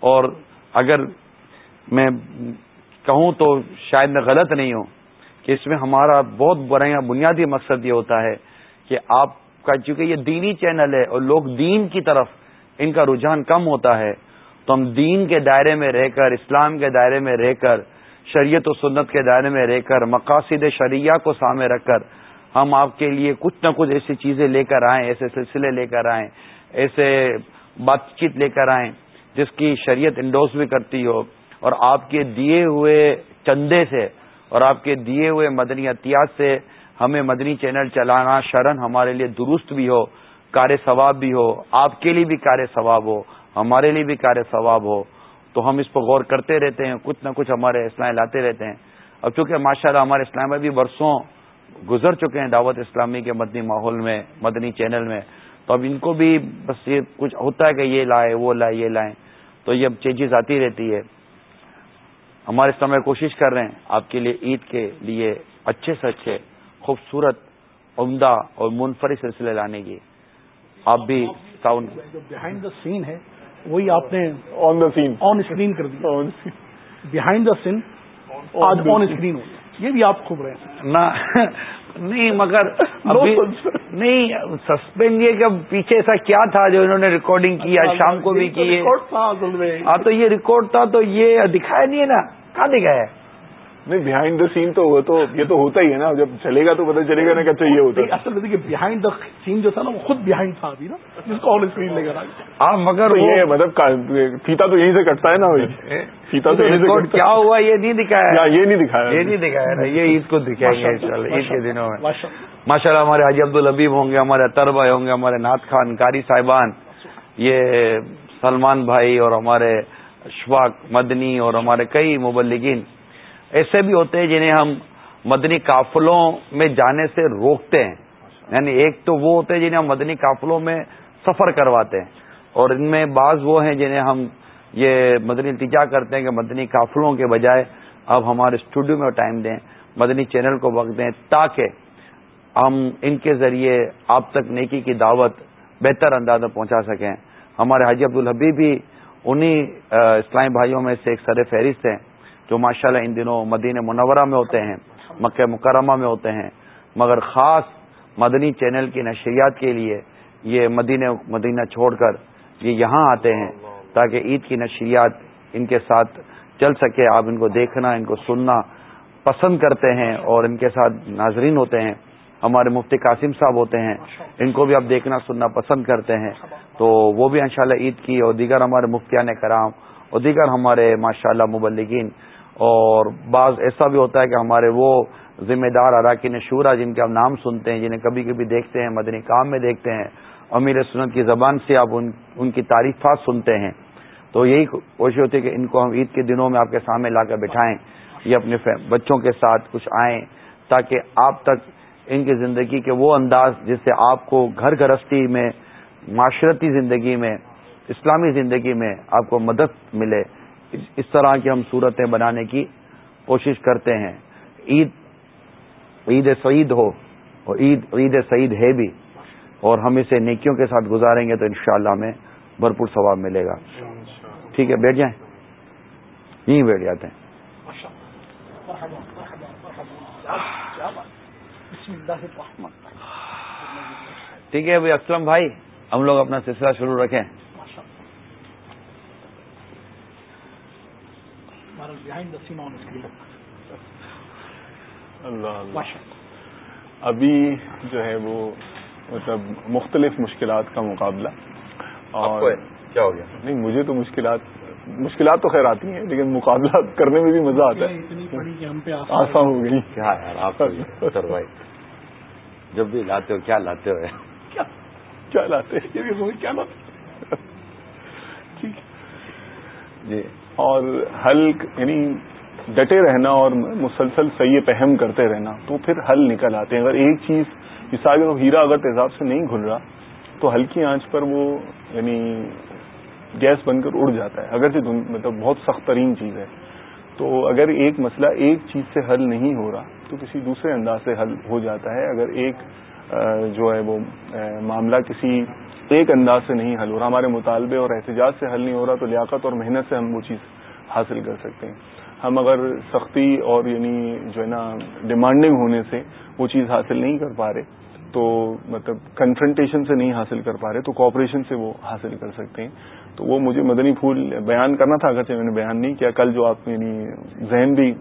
اور اگر میں کہوں تو شاید میں غلط نہیں ہوں کہ اس میں ہمارا بہت بڑا بنیادی مقصد یہ ہوتا ہے کہ آپ کا چونکہ یہ دینی چینل ہے اور لوگ دین کی طرف ان کا رجحان کم ہوتا ہے، تو ہم دین کے دائرے میں رہ کر، اسلام کے دائرے میں رہ کر، شریعت و سنت کے دائرے میں رہ کر، مقاصد شریعہ کو سامنے رکھ کر ہم آپ کے لیے کچھ نہ کچھ ایسی چیزیں لے کر آئیں، ایسے سلسلے لے کر آئیں، ایسے بات چیت لے کر آئیں جس کی شریعت انڈوز بھی کرتی ہو اور آپ کے دیے ہوئے چندے سے اور آپ کے دیے ہوئے مدنی احتیاط سے ہمیں مدنی چینل چلانا شرن ہمارے لیے درست بھی ہو، کار ثواب بھی ہو، آپ کے لیے بھی کار ثواب ہو، ہمارے لیے بھی کار ثواب ہو۔ تو ہم اس پر غور کرتے رہتے ہیں، کچھ نہ کچھ ہمارے اسلام لاتے رہتے ہیں۔ اب چونکہ ماشاء اللہ ہمارے اسلام میں بھی برسوں گزر چکے ہیں دعوت اسلامی کے مدنی ماحول میں، مدنی چینل میں، تو اب ان کو بھی بس یہ کچھ ہوتا ہے کہ یہ لائے وہ لائے یہ لائیں۔ تو یہ اب چینجز آتی رہتی ہے۔ ہمارے سمے کوشش کر رہے ہیں آپ کے لیے عید کے لیے اچھے سے اچھے خوبصورت عمدہ اور منفرد سلسلے لانے کی۔ آپ بھی بہائنڈ دا سین ہے وہی آپ نے آن دا سین آن اسکرین کر دیا۔ بہائنڈ دا سین آج آن اسکرین ہو یہ بھی آپ خوب رہے ہیں۔ نہیں مگر نہیں سسپینڈ یہ کہ پیچھے ایسا کیا تھا جو انہوں نے ریکارڈنگ کی آج شام کو بھی کی۔ ہاں تو یہ ریکارڈ تھا تو یہ دکھایا نہیں ہے نا؟ کہاں دکھایا نہیں بہائنڈ دا سین تو وہ تو یہ تو ہوتا ہی ہے نا جب چلے گا تو پتا چلے گا نا کہ چاہیے ہوتا ہے۔ اصل دیکھیے بہائنڈ دا سین جو تھا نا وہ خود بہائنڈ تھا ابھی نا جس کو آن اسکرین لے کر ہاں مگر یہ مطلب فیتا تو یہیں سے کٹتا ہے نا بھائی۔ فیتا تو یہیں سے کیا ہوا یہ نہیں دکھایا۔ یہ نہیں دکھایا۔ یہ نہیں دکھایا یہ عید کو دکھائیں گے عید کے دنوں میں۔ ماشاء اللہ ہمارے حاجی عبد الحبیب ہوں گے ہمارے اطر بھائی ہوں گے ہمارے نعت خان کاری صاحبان یہ سلمان بھائی اور ہمارے اشفاق مدنی اور ہمارے کئی مبلگین ایسے بھی ہوتے ہیں جنہیں ہم مدنی قافلوں میں جانے سے روکتے ہیں۔ یعنی ایک تو وہ ہوتے ہیں جنہیں ہم مدنی قافلوں میں سفر کرواتے ہیں۔ اور ان میں بعض وہ ہیں جنہیں ہم یہ مدنی التجا کرتے ہیں کہ مدنی قافلوں کے بجائے اب ہمارے اسٹوڈیو میں ٹائم دیں، مدنی چینل کو وقت دیں تاکہ ہم ان کے ذریعے آپ تک نیکی کی دعوت بہتر انداز میں پہنچا سکیں۔ ہمارے حاجی عبدالحبی بھی انہی اسلامی بھائیوں میں سے ایک سر فہرست ہیں۔ جو ماشاءاللہ ان دنوں مدینہ منورہ میں ہوتے ہیں، مکہ مکرمہ میں ہوتے ہیں، مگر خاص مدنی چینل کی نشریات کے لیے یہ مدینہ مدینہ چھوڑ کر یہ یہاں آتے ہیں تاکہ عید کی نشریات ان کے ساتھ چل سکے، آپ ان کو دیکھنا، ان کو سننا پسند کرتے ہیں اور ان کے ساتھ ناظرین ہوتے ہیں۔ ہمارے مفتی قاسم صاحب ہوتے ہیں، ان کو بھی آپ دیکھنا، سننا پسند کرتے ہیں۔ تو وہ بھی انشاءاللہ عید کی اور دیگر ہمارے مفتیان کرام اور دیگر ہمارے ماشاءاللہ مبلگین اور بعض ایسا بھی ہوتا ہے کہ ہمارے وہ ذمہ دار اراکین شورا جن کے ہم نام سنتے ہیں، جنہیں کبھی کبھی دیکھتے ہیں، مدنی کام میں دیکھتے ہیں، امیر سنت کی زبان سے آپ ان ان کی تعریفات سنتے ہیں۔ تو یہی کوشش ہوتی ہے کہ ان کو ہم عید کے دنوں میں آپ کے سامنے لا کر بٹھائیں یہ اپنے بچوں کے ساتھ کچھ آئیں تاکہ آپ تک ان کی زندگی کے وہ انداز جس سے آپ کو گھر گرستی میں، معاشرتی زندگی میں، اسلامی زندگی میں آپ کو مدد ملے۔ اس طرح کی ہم صورتیں بنانے کی کوشش کرتے ہیں۔ عید عید سعید ہو اور عید عید سعید ہے بھی اور ہم اسے نیکیوں کے ساتھ گزاریں گے تو انشاءاللہ ہمیں بھرپور ثواب ملے گا۔ ٹھیک ہے، بیٹھ جائیں۔ یہیں بیٹھ جاتے ہیں۔ ٹھیک ہے بھائی اسلم بھائی، ہم لوگ اپنا سلسلہ شروع رکھیں۔ اللہ ابھی جو ہے وہ مطلب مختلف مشکلات کا مقابلہ اور کیا ہو گیا؟ نہیں مجھے تو مشکلات مشکلات تو خیر آتی ہیں لیکن مقابلہ کرنے میں بھی مزہ آتا ہے۔ آسان ہو گئی۔ کیا یار آپ جب بھی لاتے ہو کیا لاتے ہو کیا لاتے کیا لاتے ٹھیک جی۔ اور حل یعنی ڈٹے رہنا اور مسلسل صحیح پہم کرتے رہنا، تو پھر حل نکل آتے ہیں۔ اگر ایک چیز مثال ہیرا اگر تیزاب سے نہیں گھل رہا، تو ہلکی آنچ پر وہ یعنی گیس بن کر اڑ جاتا ہے۔ اگر مطلب بہت سخت ترین چیز ہے۔ تو اگر ایک مسئلہ ایک چیز سے حل نہیں ہو رہا، تو کسی دوسرے انداز سے حل ہو جاتا ہے۔ اگر ایک جو ہے وہ معاملہ کسی ایک انداز سے نہیں حل ہو رہا۔ ہمارے مطالبے اور احتجاج سے حل نہیں ہو رہا تو لیاقت اور محنت سے ہم وہ چیز حاصل کر سکتے ہیں۔ ہم اگر سختی اور یعنی جو ہے نا ڈیمانڈنگ ہونے سے وہ چیز حاصل نہیں کر پا رہے تو مطلب کنفرنٹیشن سے نہیں حاصل کر پا رہے تو کوپریشن سے وہ حاصل کر سکتے ہیں۔ تو وہ مجھے مدنی پھول بیان کرنا تھا، اگرچہ میں نے بیان نہیں کیا۔ کل جو آپ یعنی ذہن بھی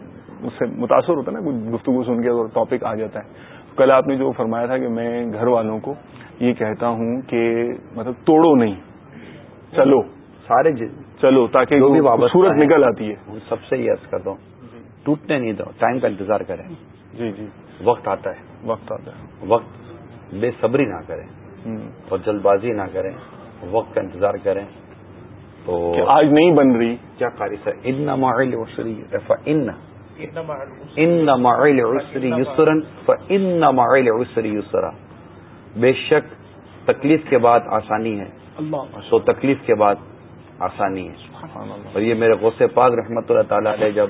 اس سے متاثر ہوتا ہے نا کچھ گفتگو سن کے اور ٹاپک آ جاتا ہے۔ کل آپ نے جو فرمایا تھا کہ میں گھر والوں کو یہ کہتا ہوں کہ مطلب توڑو نہیں چلو سارے چلو تاکہ صورت نکل آتی ہے۔ سب سے یہ عرض کرتا ہوں۔ ٹوٹنے نہیں دو ٹائم کا انتظار کریں۔ جی جی۔ وقت آتا ہے۔ وقت آتا ہے۔ وقت بے صبری نہ کریں۔ اور جلد بازی نہ کریں۔ وقت کا انتظار کریں۔ تو آج نہیں بن رہی۔ کیا قاری سر ان ماحول وسری ان یسرا بے شک تکلیف کے بعد آسانی ہے۔ سو تکلیف کے بعد آسانی ہے۔ اور یہ میرے غصے پاک رحمت اللہ تعالیٰ علیہ جب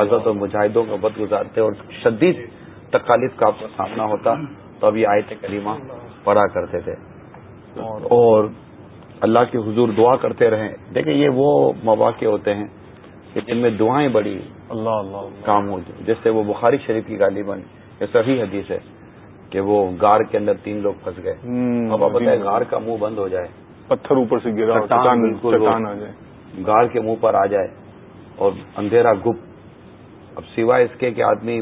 حضرت و مجاہدوں کا بد گزارتے اور شدید تکالیف کا سامنا ہوتا تو اب یہ آیت کریمہ پڑھا کرتے تھے۔ اور اللہ کے حضور دعا کرتے رہیں دیکھیں یہ وہ مواقع ہوتے ہیں کہ جن میں دعائیں بڑی اللہ اللہ کام ہو جیسے وہ بخاری شریف کی گالی بن یہ صحیح حدیث ہے کہ وہ گار کے اندر تین لوگ پھنس گئے۔ اب آپ بتائیں گار کا منہ بند ہو جائے۔ پتھر اوپر سے گرا بالکل گار کے منہ پر آ جائے اور اندھیرا گپ اب سوائے اس کے کہ آدمی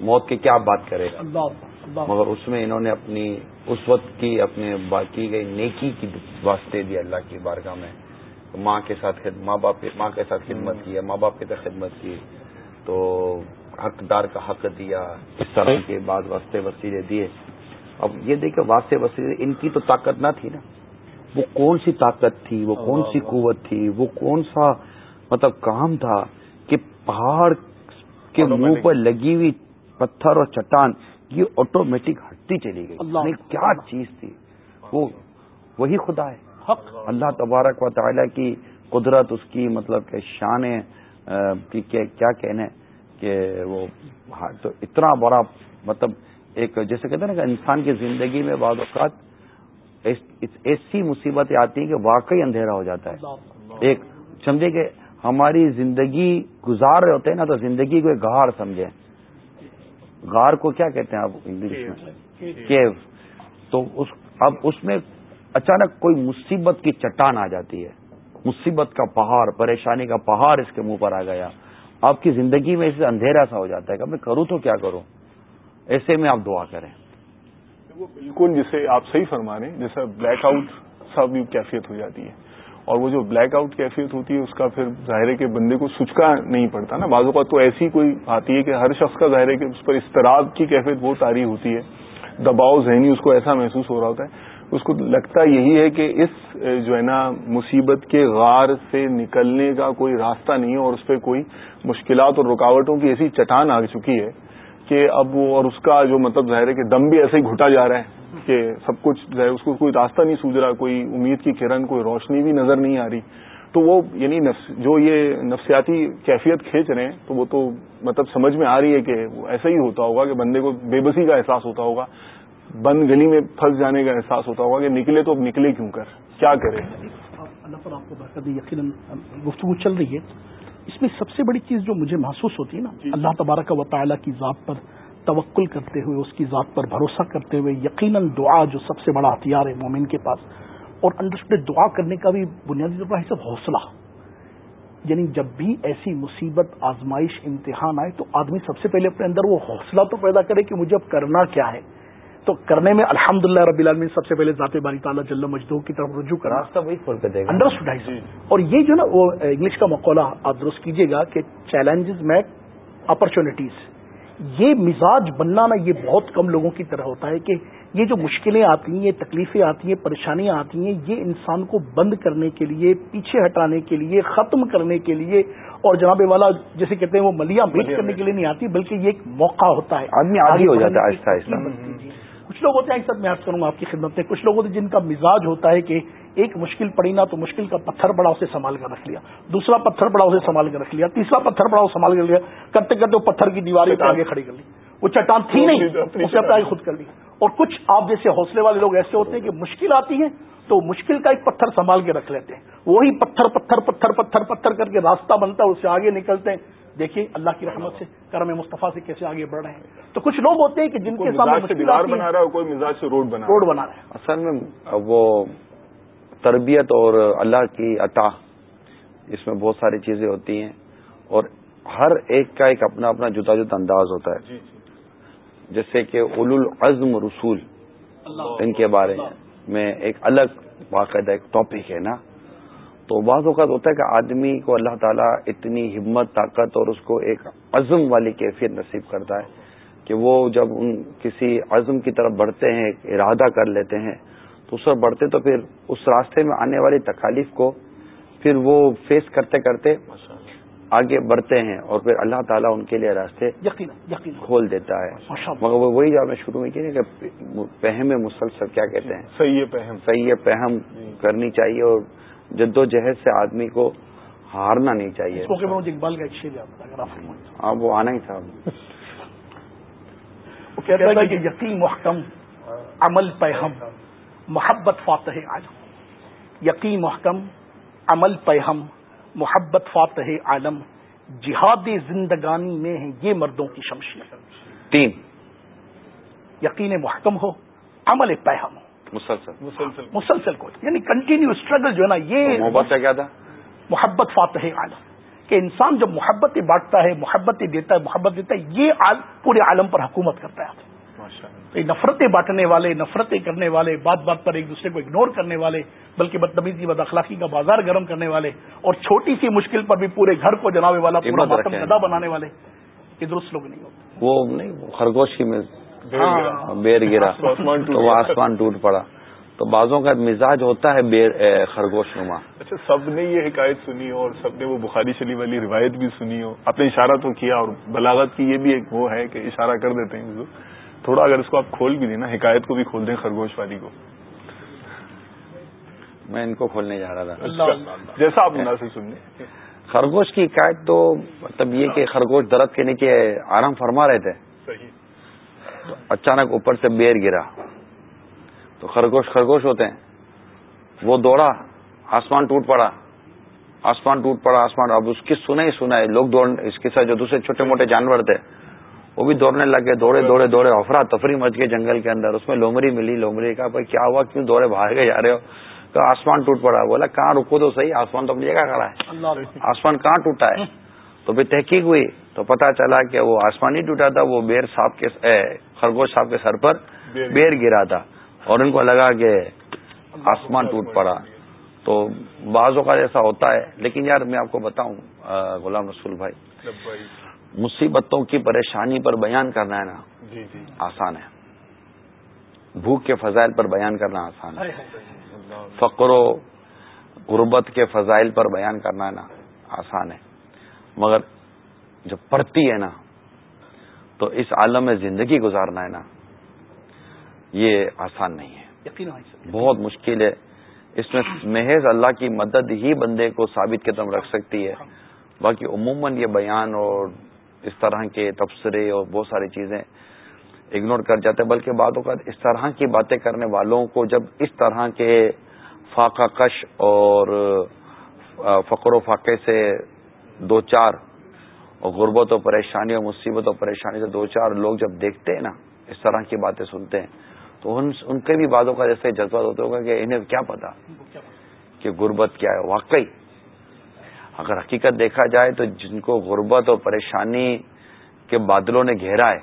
موت کی کیا بات کرے۔ گا مگر اس میں انہوں نے اپنی اس وقت کی اپنے کی گئی نیکی کی واسطے دی اللہ کی بارگاہ میں ماں کے ساتھ ماں باپ ماں کے ساتھ خدمت کی ہے ماں باپ کے ساتھ خدمت کی تو حقدار کا حق دیا اس طرح کے بعد واسطے وسیلے دیے۔ اب یہ دیکھیں واسطے وسیلے ان کی تو طاقت نہ تھی نا۔ وہ کون سی طاقت تھی؟ وہ کون سی قوت تھی؟ وہ کون سا مطلب کام تھا کہ پہاڑ کے منہ پر لگی ہوئی پتھر اور چٹان یہ آٹومیٹک ہٹتی چلی گئی۔ کیا چیز تھی؟ وہ وہی خدا ہے۔ حق اللہ تبارک و تعالی کی قدرت اس کی مطلب کہ شان کیا کہنے کہ وہ تو اتنا بڑا مطلب ایک جیسے کہتے ہیں نا کہ انسان کی زندگی میں بعض اوقات ایسی مصیبتیں آتی ہیں کہ واقعی اندھیرا ہو جاتا ہے۔ ایک سمجھے کہ ہماری زندگی گزار رہے ہوتے ہیں نا تو زندگی کو ایک گہار سمجھے۔ غار کو کیا کہتے ہیں آپ انگلش میں؟ کیو۔ تو اب اس میں اچانک کوئی مصیبت کی چٹان آ جاتی ہے۔ مصیبت کا پہاڑ، پریشانی کا پہاڑ اس کے منہ پر آ گیا۔ آپ کی زندگی میں اسے اندھیرا سا ہو جاتا ہے کہ میں کروں تو کیا کروں؟ ایسے میں آپ دعا کریں۔ وہ بالکل جسے آپ صحیح فرما رہے ہیں، جیسا بلیک آؤٹ سب کیفیت ہو جاتی ہے۔ اور وہ جو بلیک آؤٹ کیفیت ہوتی ہے، اس کا پھر ظاہرے کے بندے کو سچکا نہیں پڑتا نا۔ بعض اوقات تو ایسی کوئی آتی ہے کہ ہر شخص کا ظاہر ہے اس پر استراب کی کیفیت بہت تاری ہوتی ہے۔ دباؤ ذہنی اس کو ایسا محسوس ہو رہا ہوتا ہے۔ اس کو لگتا یہی ہے کہ اس جو ہے نا، مصیبت کے غار سے نکلنے کا کوئی راستہ نہیں ہے اور اس پہ کوئی مشکلات اور رکاوٹوں کی ایسی چٹان آ چکی ہے کہ اب وہ، اور اس کا جو مطلب ظاہر ہے کہ دم بھی ایسے ہی گھٹا جا رہا ہے کہ سب کچھ اس کو کوئی راستہ نہیں سوج رہا، کوئی امید کی کرن، کوئی روشنی بھی نظر نہیں آ رہی۔ تو وہ یعنی جو یہ نفسیاتی کیفیت کھینچ رہے ہیں، تو وہ تو مطلب سمجھ میں آ رہی ہے کہ ایسا ہی ہوتا ہوگا کہ بندے کو بے بسی کا احساس ہوتا ہوگا۔ بند گلی میں پھنس جانے کا احساس ہوتا ہوگا کہ نکلے تو اب نکلے کیوں کر؟ کیا کرے؟ اللہ پر آپ کو برکت یقیناً گفتگو چل رہی ہے۔ اس میں سب سے بڑی چیز جو مجھے محسوس ہوتی ہے نا جی۔ اللہ تبارک و تعالیٰ کی ذات پر توکل کرتے ہوئے اس کی ذات پر بھروسہ کرتے ہوئے یقیناً دعا جو سب سے بڑا ہتھیار ہے مومن کے پاس اور انڈرسٹینڈ دعا کرنے کا بھی بنیادی طور پر سب حوصلہ۔ یعنی جب بھی ایسی مصیبت آزمائش امتحان آئے تو آدمی سب سے پہلے اپنے اندر وہ حوصلہ تو پیدا کرے کہ مجھے اب کرنا کیا ہے۔ تو کرنے میں الحمد للہ ربی العالمین سب سے پہلے ذات باری تعالیٰ جل مجدو کی طرف رجوع کرا راستہ وہی کھول کے دے گا. انڈرسٹوڈ اور یہ جو نا وہ انگلش کا مقولہ آپ درست کیجیے گا کہ چیلنجز میک اپرچونیٹیز یہ مزاج بننا نا یہ بہت کم لوگوں کی طرح ہوتا ہے کہ یہ جو مشکلیں آتی ہیں یہ تکلیفیں آتی ہیں پریشانیاں آتی ہیں یہ انسان کو بند کرنے کے لیے پیچھے ہٹانے کے لیے ختم کرنے کے لیے اور جناب والا جیسے کہتے ہیں وہ ملیاں بیچ کرنے کے لیے نہیں آتی بلکہ یہ ایک موقع ہوتا ہے. آدمی آگے ہو جاتا ہے کچھ لوگ ہوتے ہیں سب میں عرض کروں گا آپ کی خدمت میں کچھ لوگ ہوتے ہیں جن کا مزاج ہوتا ہے کہ ایک مشکل پڑی نا تو مشکل کا پتھر بڑا اسے سنبھال کر رکھ لیا دوسرا پتھر بڑا اسے سنبھال کر رکھ لیا تیسرا پتھر بڑا اسے سنبھال کر لیا کرتے کرتے وہ پتھر کی دیواری پہ آگے کھڑی کر لی۔ وہ چٹان تھی نہیں اسے اپنا خود کر لی۔ اور کچھ آپ جیسے حوصلے والے لوگ ایسے ہوتے ہیں کہ مشکل آتی ہے تو مشکل کا ایک پتھر سنبھال کے رکھ لیتے ہیں۔ وہی پتھر پتھر پتھر پتھر پتھر کر کے راستہ بنتا ہے اس سے آگے نکلتے ہیں۔ دیکھیے اللہ کی رحمت سے کرم مصطفیٰ سے کیسے آگے بڑھ رہے ہیں۔ تو کچھ لوگ ہوتے ہیں کہ جن کے سامنے بنا رہا ہے کوئی مزاج سے روڈ بنا روڈ بنا رہا ہے۔ اصل میں وہ تربیت اور اللہ کی عطا اس میں بہت ساری چیزیں ہوتی ہیں اور ہر ایک کا ایک اپنا اپنا جدا جدا انداز ہوتا ہے۔ جی، جی۔ جیسے کہ اول العزم رسول ان کے بارے میں ایک الگ باقاعدہ ایک ٹاپک ہے نا۔ تو بعض اوقات ہوتا ہے کہ آدمی کو اللہ تعالیٰ اتنی ہمت طاقت اور اس کو ایک عزم والی کیفیت نصیب کرتا ہے کہ وہ جب ان کسی عزم کی طرف بڑھتے ہیں ارادہ کر لیتے ہیں تو اس پر بڑھتے تو پھر اس راستے میں آنے والی تکالیف کو پھر وہ فیس کرتے کرتے آگے بڑھتے ہیں اور پھر اللہ تعالیٰ ان کے لیے راستے کھول دیتا ہے۔ مگر وہ وہی جو میں شروع میں کہ پہم مسلسل کیا کہتے ہیں؟ صحیح پہم۔ صحیح پہم کرنی چاہیے اور جد و جہد سے آدمی کو ہارنا نہیں چاہیے۔ اقبال کا ہاں وہ آنا ہی تھا۔ وہ کہتا ہے کہ یقین محکم عمل پہم محبت فاتح عالم۔ یقین محکم عمل پہم محبت فاتح عالم۔ جہاد زندگانی میں ہے یہ مردوں کی شمشیر۔ تین۔ یقین محکم ہو عمل پہم ہو۔ مسلسل۔ مسلسل۔ مسلسل کو یعنی کنٹینیو اسٹرگل جو ہے نا یہ محبت کیا تھا؟ محبت فاتح عالم۔ کہ انسان جب محبتیں بانٹتا ہے محبتیں دیتا ہے محبت دیتا ہے یہ پورے عالم پر حکومت کرتا ہے۔ تو نفرتیں بانٹنے والے نفرتیں کرنے والے بات بات پر ایک دوسرے کو اگنور کرنے والے بلکہ بدتمیزی بد اخلاقی کا بازار گرم کرنے والے اور چھوٹی سی مشکل پر بھی پورے گھر کو جناب والا پورا ماتم گدا بنانے والے یہ درست لوگ نہیں ہوتے۔ وہ نہیں خرگوش کی میں بیر گرا. تو وہ آسمان ٹوٹ پڑا. تو بازوں کا مزاج ہوتا ہے بیر خرگوش نما. اچھا سب نے یہ حکایت سنی ہو اور سب نے وہ بخاری شریف والی روایت بھی سنی ہو. آپ نے اشارہ تو کیا اور بلاغت کی یہ بھی ایک وہ ہے کہ اشارہ کر دیتے ہیں تھوڑا اگر اس کو آپ کھول بھی دیں نا حکایت کو بھی کھول دیں خرگوش والی کو. میں ان کو کھولنے جا رہا تھا. اچھا، جیسا آپ مناسب سننے. خرگوش کی حکایت تو مطلب یہ کہ خرگوش درد کے نیچے آرام فرما رہے تھے. تو اچانک اوپر سے بیر گرا۔ تو خرگوش خرگوش ہوتے ہیں۔ وہ دوڑا آسمان ٹوٹ پڑا۔ آسمان ٹوٹ پڑا آسمان۔ اب اس کی سنا ہی سنا ہے لوگ دوڑ اس کے ساتھ جو دوسرے چھوٹے موٹے جانور تھے وہ بھی دوڑنے لگے دوڑے دوڑے دوڑے۔ افرا تفری مچ گئے جنگل کے اندر۔ اس میں لومری ملی۔ لومری کا بھائی کیا ہوا؟ کیوں دوڑے باہر کے جا رہے ہو۔ تو آسمان ٹوٹ پڑا۔ بولا کہاں رکو تو صحیح؟ آسمان تو اپنی جگہ کھڑا ہے۔ آسمان کہاں ٹوٹا ہے؟ تو پھر تحقیق ہوئی۔ تو پتا چلا کہ وہ آسمان ہی ٹوٹا تھا وہ بیر صاحب کے خرگوش صاحب کے سر پر بیر گرا تھا اور ان کو لگا کہ آسمان ٹوٹ پڑا۔ تو بعضوں کا ایسا ہوتا ہے لیکن یار میں آپ کو بتاؤں غلام رسول بھائی مصیبتوں کی پریشانی پر بیان کرنا ہے نا جی، جی۔ آسان ہے۔ بھوک کے فضائل پر بیان کرنا آسان ہے۔ فقر و غربت کے فضائل پر بیان کرنا ہے نا آسان ہے۔ مگر جب پڑتی ہے نا تو اس عالم میں زندگی گزارنا ہے نا یہ آسان نہیں ہے۔ بہت مشکل ہے۔ اس میں محض اللہ کی مدد ہی بندے کو ثابت قدم رکھ سکتی ہے۔ باقی عموماً یہ بیان اور اس طرح کے تبصرے اور بہت ساری چیزیں اگنور کر جاتے ہیں بلکہ بعدوں کا اس طرح کی باتیں کرنے والوں کو جب اس طرح کے فاقہ کش اور فقر و فاقے سے دو چار اور غربت و پریشانی اور مصیبت و پریشانی سے دو چار لوگ جب دیکھتے ہیں نا اس طرح کی باتیں سنتے ہیں تو ان کے بھی بعدوں کا جیسے جذبات ہوتے ہوگا کہ انہیں کیا پتا کہ غربت کیا ہے واقعی۔ اگر حقیقت دیکھا جائے تو جن کو غربت اور پریشانی کے بادلوں نے گھیرا ہے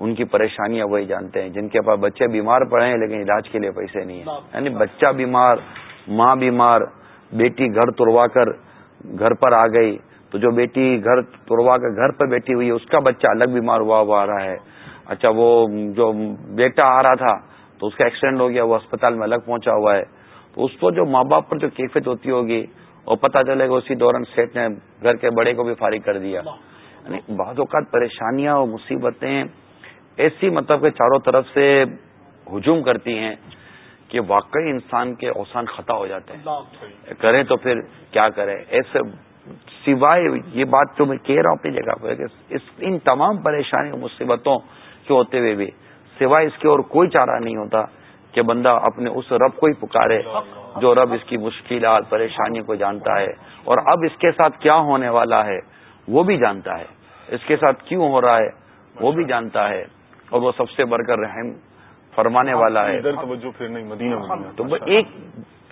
ان کی پریشانیاں وہی جانتے ہیں۔ جن کے پاس بچے بیمار پڑے ہیں لیکن علاج کے لیے پیسے نہیں ہیں۔ یعنی بچہ بیمار ماں بیمار بیٹی گھر توڑوا کر گھر پر آ گئی تو جو بیٹی گھر توڑوا کر گھر پر بیٹھی ہوئی ہے اس کا بچہ الگ بیمار ہوا ہوا آ رہا ہے۔ اچھا وہ جو بیٹا آ رہا تھا تو اس کا ایکسیڈنٹ ہو گیا وہ اسپتال میں الگ پہنچا ہوا ہے۔ تو اس کو جو ماں باپ پر جو کیفیت ہوتی ہوگی اور پتہ چلے گا اسی دوران سیٹ نے گھر کے بڑے کو بھی فارغ کر دیا۔ یعنی بعض اوقات پریشانیاں اور مصیبتیں ایسی مطلب کہ چاروں طرف سے ہجوم کرتی ہیں کہ واقعی انسان کے اوسان خطا ہو جاتے ہیں۔ کریں تو پھر کیا کریں؟ ایسے سوائے یہ بات جو میں کہہ رہا ہوں اپنی جگہ پہ ان تمام پریشانی اور مصیبتوں کے ہوتے ہوئے بھی سوائے اس کے اور کوئی چارہ نہیں ہوتا کہ بندہ اپنے اس رب کو ہی پکارے جو رب اس کی مشکلات پریشانی کو جانتا ہے اور اب اس کے ساتھ کیا ہونے والا ہے وہ بھی جانتا ہے۔ اس کے ساتھ کیوں ہو رہا ہے؟ وہ بھی جانتا ہے۔ اور وہ سب سے بڑھ کر رحم فرمانے والا ہے۔ تو ایک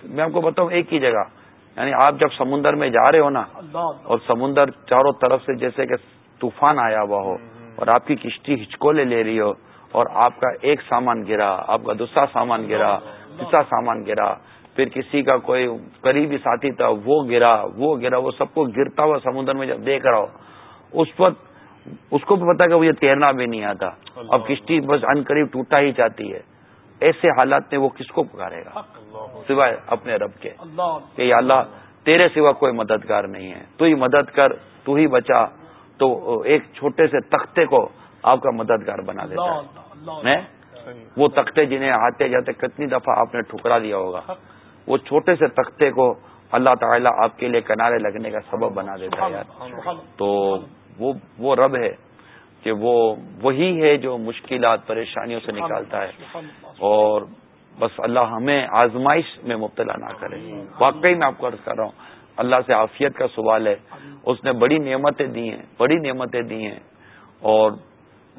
میں آپ کو بتاؤں ایک ہی جگہ۔ یعنی آپ جب سمندر میں جا رہے ہو نا اور سمندر چاروں طرف سے جیسے کہ طوفان آیا ہوا ہو اور آپ کی کشتی ہچکولے لے رہی ہو اور آپ کا ایک سامان گرا آپ کا دوسرا سامان گرا تیسرا سامان گرا پھر کسی کا کوئی قریبی ساتھی تھا وہ گرا وہ گرا وہ سب کو گرتا ہوا سمندر میں جب دیکھ رہا ہو اس وقت اس کو بھی پتا کہ مجھے تیرنا بھی نہیں آتا۔ اب کشتی بس ان قریب ٹوٹا ہی جاتی ہے۔ ایسے حالات میں وہ کس کو پکارے گا؟ سوائے اپنے رب کے۔ کہ یا اللہ تیرے سوا کوئی مددگار نہیں ہے۔ تو ہی مدد کر تو ہی بچا۔ تو ایک چھوٹے سے تختے کو آپ کا مددگار بنا دیتا ہے۔ وہ تختے جنہیں آتے جاتے کتنی دفعہ آپ نے ٹھکرا دیا ہوگا۔ وہ چھوٹے سے تختے کو اللہ تعالیٰ آپ کے لیے کنارے لگنے کا سبب بنا دیتا ہے۔ یار تو وہ وہ رب ہے۔ کہ وہ وہی ہے جو مشکلات پریشانیوں سے نکالتا ہے۔ اور بس اللہ ہمیں آزمائش میں مبتلا نہ کرے۔ واقعی میں آپ کو عرض کر رہا ہوں اللہ سے عافیت کا سوال ہے۔ اس نے بڑی نعمتیں دی ہیں بڑی نعمتیں دی ہیں۔ اور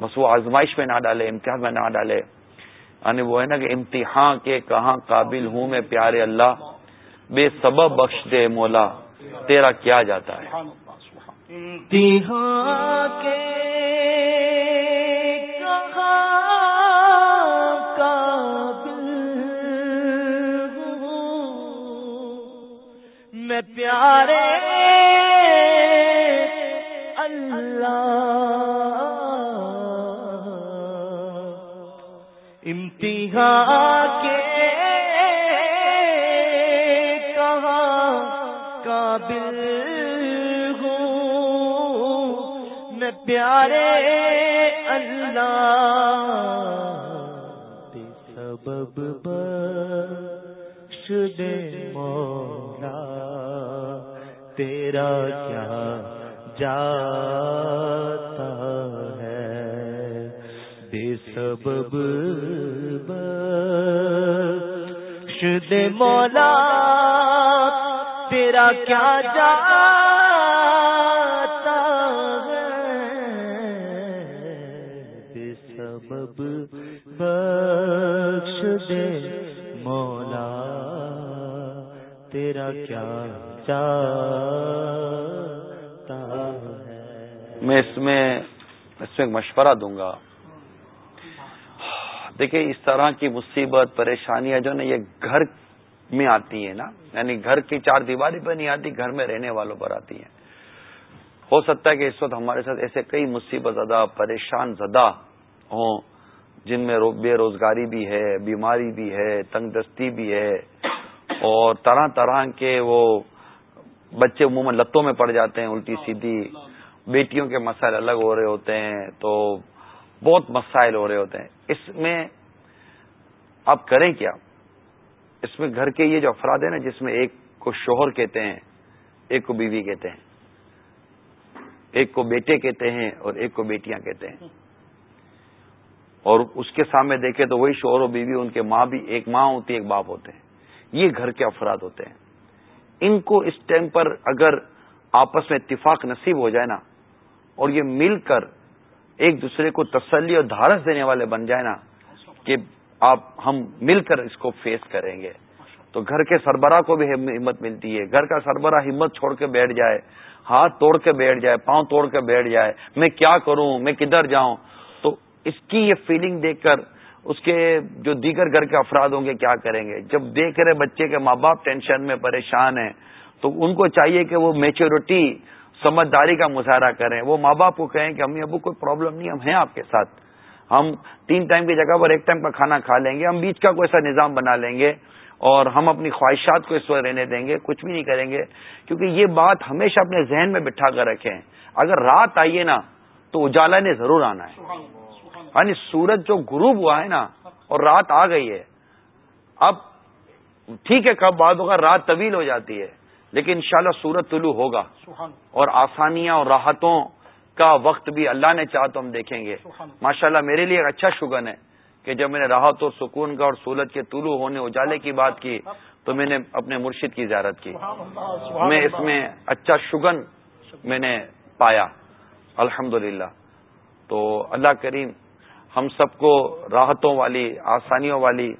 بس وہ آزمائش میں نہ ڈالے امتحان میں نہ ڈالے۔ یعنی وہ ہے نا کہ امتحان کے کہاں قابل ہوں میں پیارے اللہ بے سبب بخش دے مولا تیرا کیا جاتا ہے۔ امتحان کے میں پیارے اللہ امتحان پیارے اللہ، سبب بخش دے مولا، تیرا کیا جاتا ہے؟ بے سبب بخش دے مولا، تیرا کیا جاتا سبب بخش دے مولا، تیرا کیا چاہتا ہے؟ میں اس میں اس میں ایک مشورہ دوں گا۔ دیکھیں، اس طرح کی مصیبت، پریشانیاں جو نا، یہ گھر میں آتی ہیں نا۔ یعنی گھر کی چار دیواری پر نہیں آتی، گھر میں رہنے والوں پر آتی ہیں۔ ہو سکتا ہے کہ اس وقت ہمارے ساتھ ایسے کئی مصیبت زدہ، پریشان زدہ ہوں، جن میں بے روزگاری بھی ہے، بیماری بھی ہے، تنگ دستی بھی ہے، اور طرح طرح کے وہ بچے عموماً لتوں میں پڑ جاتے ہیں، الٹی سیدھی بیٹیوں کے مسائل الگ ہو رہے ہوتے ہیں، تو بہت مسائل ہو رہے ہوتے ہیں۔ اس میں آپ کریں کیا؟ اس میں گھر کے یہ جو افراد ہیں نا، جس میں ایک کو شوہر کہتے ہیں، ایک کو بیوی کہتے ہیں، ایک کو بیٹے کہتے ہیں اور ایک کو بیٹیاں کہتے ہیں۔ اور اس کے سامنے دیکھے تو وہی شوہر و بیوی، ان کے ماں بھی ایک ماں ہوتی، ایک باپ ہوتے ہیں۔ یہ گھر کے افراد ہوتے ہیں۔ ان کو اس ٹائم پر اگر آپس میں اتفاق نصیب ہو جائے نا، اور یہ مل کر ایک دوسرے کو تسلی اور دھارس دینے والے بن جائے نا، کہ آپ، ہم مل کر اس کو فیس کریں گے۔ تو گھر کے سربراہ کو بھی ہمت ملتی ہے۔ گھر کا سربراہ ہمت چھوڑ کے بیٹھ جائے، ہاتھ توڑ کے بیٹھ جائے، پاؤں توڑ کے بیٹھ جائے، میں کیا کروں، میں کدھر جاؤں؟ اس کی یہ فیلنگ دیکھ کر اس کے جو دیگر گھر کے افراد ہوں گے کیا کریں گے؟ جب دیکھ رہے بچے کے ماں باپ ٹینشن میں پریشان ہیں، تو ان کو چاہیے کہ وہ میچورٹی سمجھداری کا مظاہرہ کریں۔ وہ ماں باپ کو کہیں کہ امی ابو، کوئی پرابلم نہیں، ہم ہیں آپ کے ساتھ۔ ہم تین ٹائم کی جگہ پر ایک ٹائم کا کھانا کھا لیں گے، ہم بیچ کا کوئی ایسا نظام بنا لیں گے اور ہم اپنی خواہشات کو اس وقت رہنے دیں گے، کچھ بھی نہیں کریں گے۔ کیونکہ یہ بات ہمیشہ اپنے ذہن میں بٹھا کر رکھیں۔ اگر رات آئیے نا، تو اجالا نے ضرور آنا ہے۔ یعنی سورج جو غروب ہوا ہے نا اور رات آ گئی ہے اب ٹھیک ہے کب بعد ہوگا؟ رات طویل ہو جاتی ہے لیکن انشاءاللہ سورج طلوع ہوگا۔ اور آسانیاں اور راحتوں کا وقت بھی اللہ نے چاہ تو ہم دیکھیں گے۔ ماشاءاللہ میرے لیے ایک اچھا شگن ہے کہ جب میں نے راحت اور سکون کا اور سورج کے طلوع ہونے اجالے کی بات کی تو میں نے اپنے مرشد کی زیارت کی۔ میں اس میں اچھا شگن میں نے پایا۔ الحمد تو اللہ کریم ہم سب کو راحتوں والی، آسانیوں والی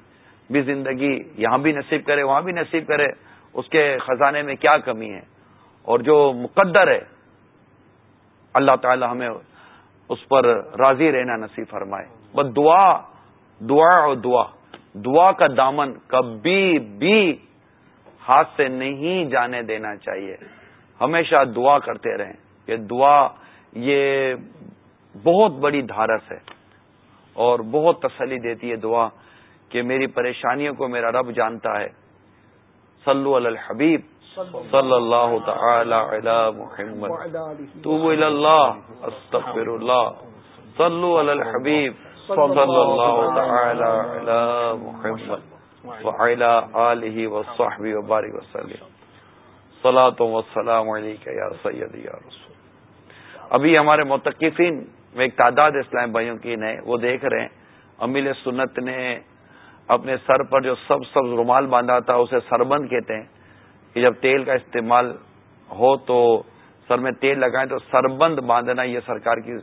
بھی زندگی یہاں بھی نصیب کرے، وہاں بھی نصیب کرے، اس کے خزانے میں کیا کمی ہے؟ اور جو مقدر ہے، اللہ تعالی ہمیں اس پر راضی رہنا نصیب فرمائے۔ بس دعا دعا اور دعا۔ دعا کا دامن کبھی بھی ہاتھ سے نہیں جانے دینا چاہیے۔ ہمیشہ دعا کرتے رہیں۔ کہ دعا، یہ بہت بڑی دھارس ہے۔ اور بہت تسلی دیتی ہے دعا کہ میری پریشانیوں کو میرا رب جانتا ہے۔ صلو علی الحبیب۔ صلی اللہ تعالی علی محمد۔ توبو الی اللہ۔ استغفر اللہ صلو علی الحبیب۔ صلی اللہ تعالی علی محمد۔ وعلی آلہ وصحبہ وبارک وسلم صلاة والسلام علیکہ یا سیدی یا رسول۔ ابھی ہمارے متقفین میں ایک تعداد اسلام بھائیوں کی نے وہ دیکھ رہے ہیں۔ امیل سنت نے اپنے سر پر جو سب سب رومال باندھا تھا، اسے سربند کہتے ہیں کہ جب تیل کا استعمال ہو تو سر میں تیل لگائیں تو سربند باندھنا یہ سرکار کی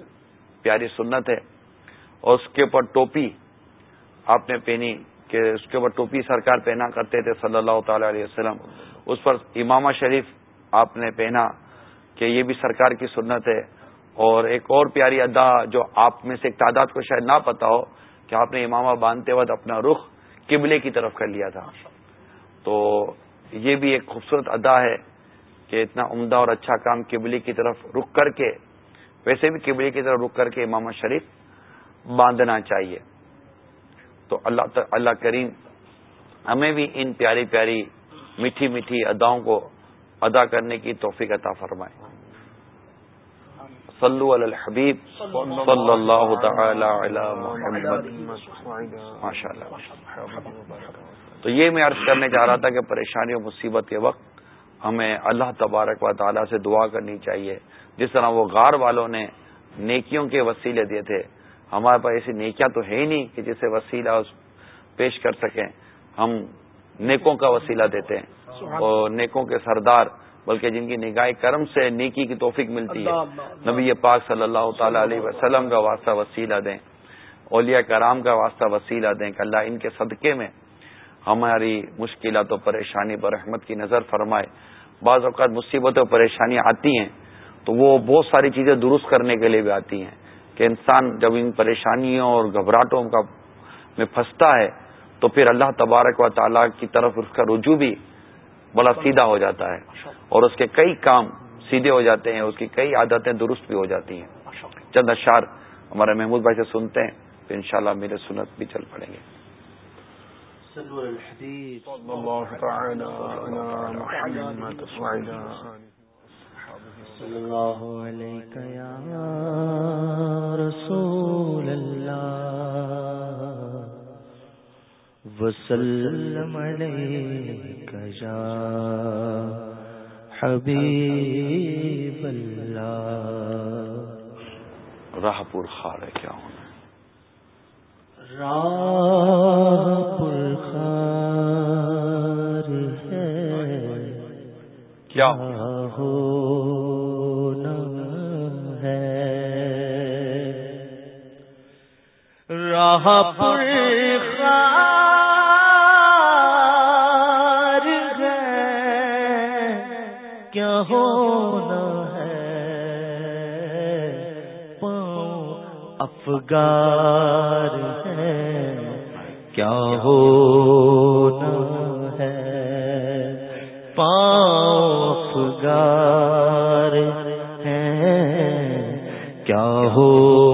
پیاری سنت ہے۔ اور اس کے اوپر ٹوپی آپ نے پہنی کہ اس کے اوپر ٹوپی سرکار پہنا کرتے تھے صلی اللہ تعالی علیہ وسلم۔ اس پر امامہ شریف آپ نے پہنا کہ یہ بھی سرکار کی سنت ہے۔ اور ایک اور پیاری ادا جو آپ میں سے ایک تعداد کو شاید نہ پتا ہو کہ آپ نے امامہ باندھتے وقت اپنا رخ قبلے کی طرف کر لیا تھا۔ تو یہ بھی ایک خوبصورت ادا ہے کہ اتنا عمدہ اور اچھا کام قبلی کی طرف رک کر کے، ویسے بھی قبلی کی طرف رک کر کے امام شریف باندھنا چاہیے۔ تو اللہ اللہ کریم ہمیں بھی ان پیاری پیاری میٹھی میٹھی اداؤں کو ادا کرنے کی توفیق عطا فرمائے۔ صلو علی الحبیب. صلی اللہ تعالی علی محمد. ماشاء اللہ تو یہ میں عرض کرنے جا رہا تھا کہ پریشانی اور مصیبت کے وقت ہمیں اللہ تبارک و تعالیٰ سے دعا کرنی چاہیے. جس طرح وہ غار والوں نے نیکیوں کے وسیلے دیے تھے. ہمارے پاس ایسی نیکیاں تو ہے ہی نہیں کہ جسے وسیلہ پیش کر سکیں. ہم نیکوں کا وسیلہ دیتے ہیں. اور نیکوں کے سردار بلکہ جن کی نگاہ کرم سے نیکی کی توفیق ملتی ہے۔ نبی پاک صلی اللہ تعالی علیہ وسلم کا واسطہ وسیلہ دیں۔ اولیاء کرام کا واسطہ وسیلہ دیں کہ اللہ ان کے صدقے میں ہماری مشکلات و پریشانی پر رحمت کی نظر فرمائے۔ بعض اوقات مصیبتیں و پریشانیاں آتی ہیں تو وہ بہت ساری چیزیں درست کرنے کے لیے بھی آتی ہیں کہ انسان جب ان پریشانیوں اور گھبراہٹوں کا میں پھنستا ہے تو پھر اللہ تبارک و تعالیٰ کی طرف اس کا رجوع بھی بڑا سیدھا ہو جاتا ہے۔ اور اس کے کئی کام سیدھے ہو جاتے ہیں اس کی کئی عادتیں درست بھی ہو جاتی ہیں۔ چند اشار ہمارے محمود بھائی سے سنتے ہیں تو انشاءاللہ میرے سنت بھی چل پڑیں گے۔ رسول وسلم عليك يا حبيب الله راہ پور خار ہے کیا ہونا راہ پور خار ہے۔ کیا؟ ہونا ہے؟ راہ پور افگار ہے۔ کیا ہونا ہے؟ پاؤں افگار ہے کیا ہونا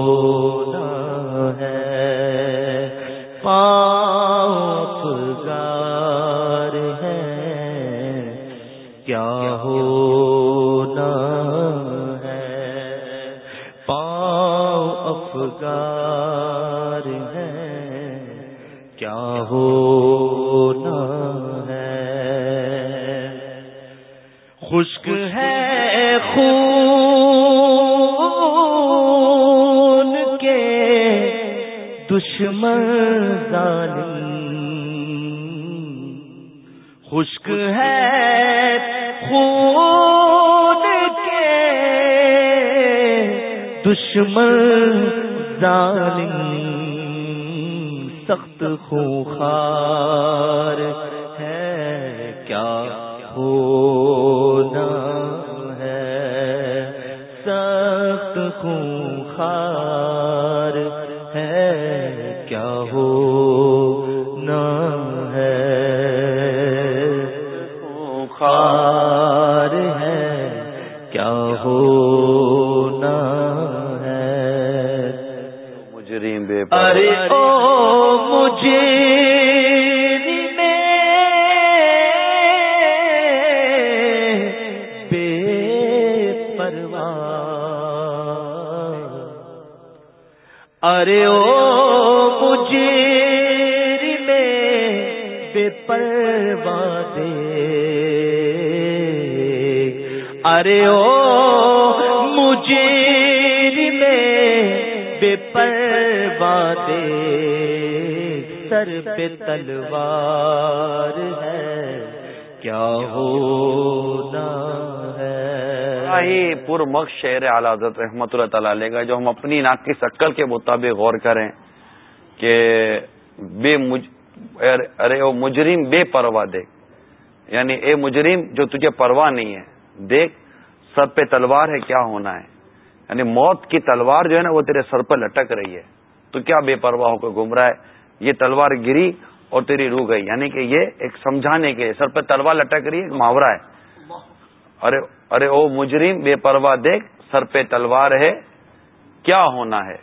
حضرت رحمت اللہ تعالی علیہ کا، جو ہم اپنی ناک کی شکل کے مطابق غور کریں کہ بے مج... ارے او مجرم بے پرواہ دیکھ۔ یعنی اے مجرم جو تجھے پرواہ نہیں ہے، دیکھ سر پہ تلوار ہے، کیا ہونا ہے؟ یعنی موت کی تلوار جو ہے نا، وہ تیرے سر پہ لٹک رہی ہے۔ تو کیا بے پرواہ ہو کر گھوم رہا ہے؟ یہ تلوار گری اور تیری رو گئی۔ یعنی کہ یہ ایک سمجھانے کے سر پہ تلوار لٹک رہی ہے، ایک محاورہ ہے۔ ارے ارے او مجرم بے پرواہ دیکھ سر پہ تلوار ہے، کیا ہونا ہے؟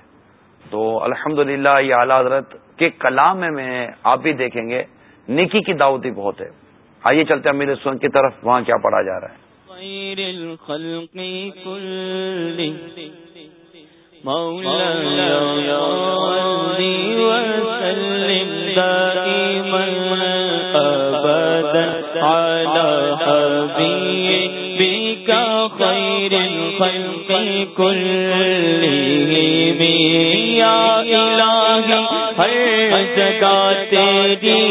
تو الحمد یہ اعلی حضرت کے کلام میں آپ بھی دیکھیں گے، نیکی کی دعوتی بہت ہے۔ آئیے چلتے ہیں میرے سن کی طرف، وہاں کیا پڑھا جا رہا ہے۔ خیر الخلق كلهم يا إلهي ہر جگہ تیری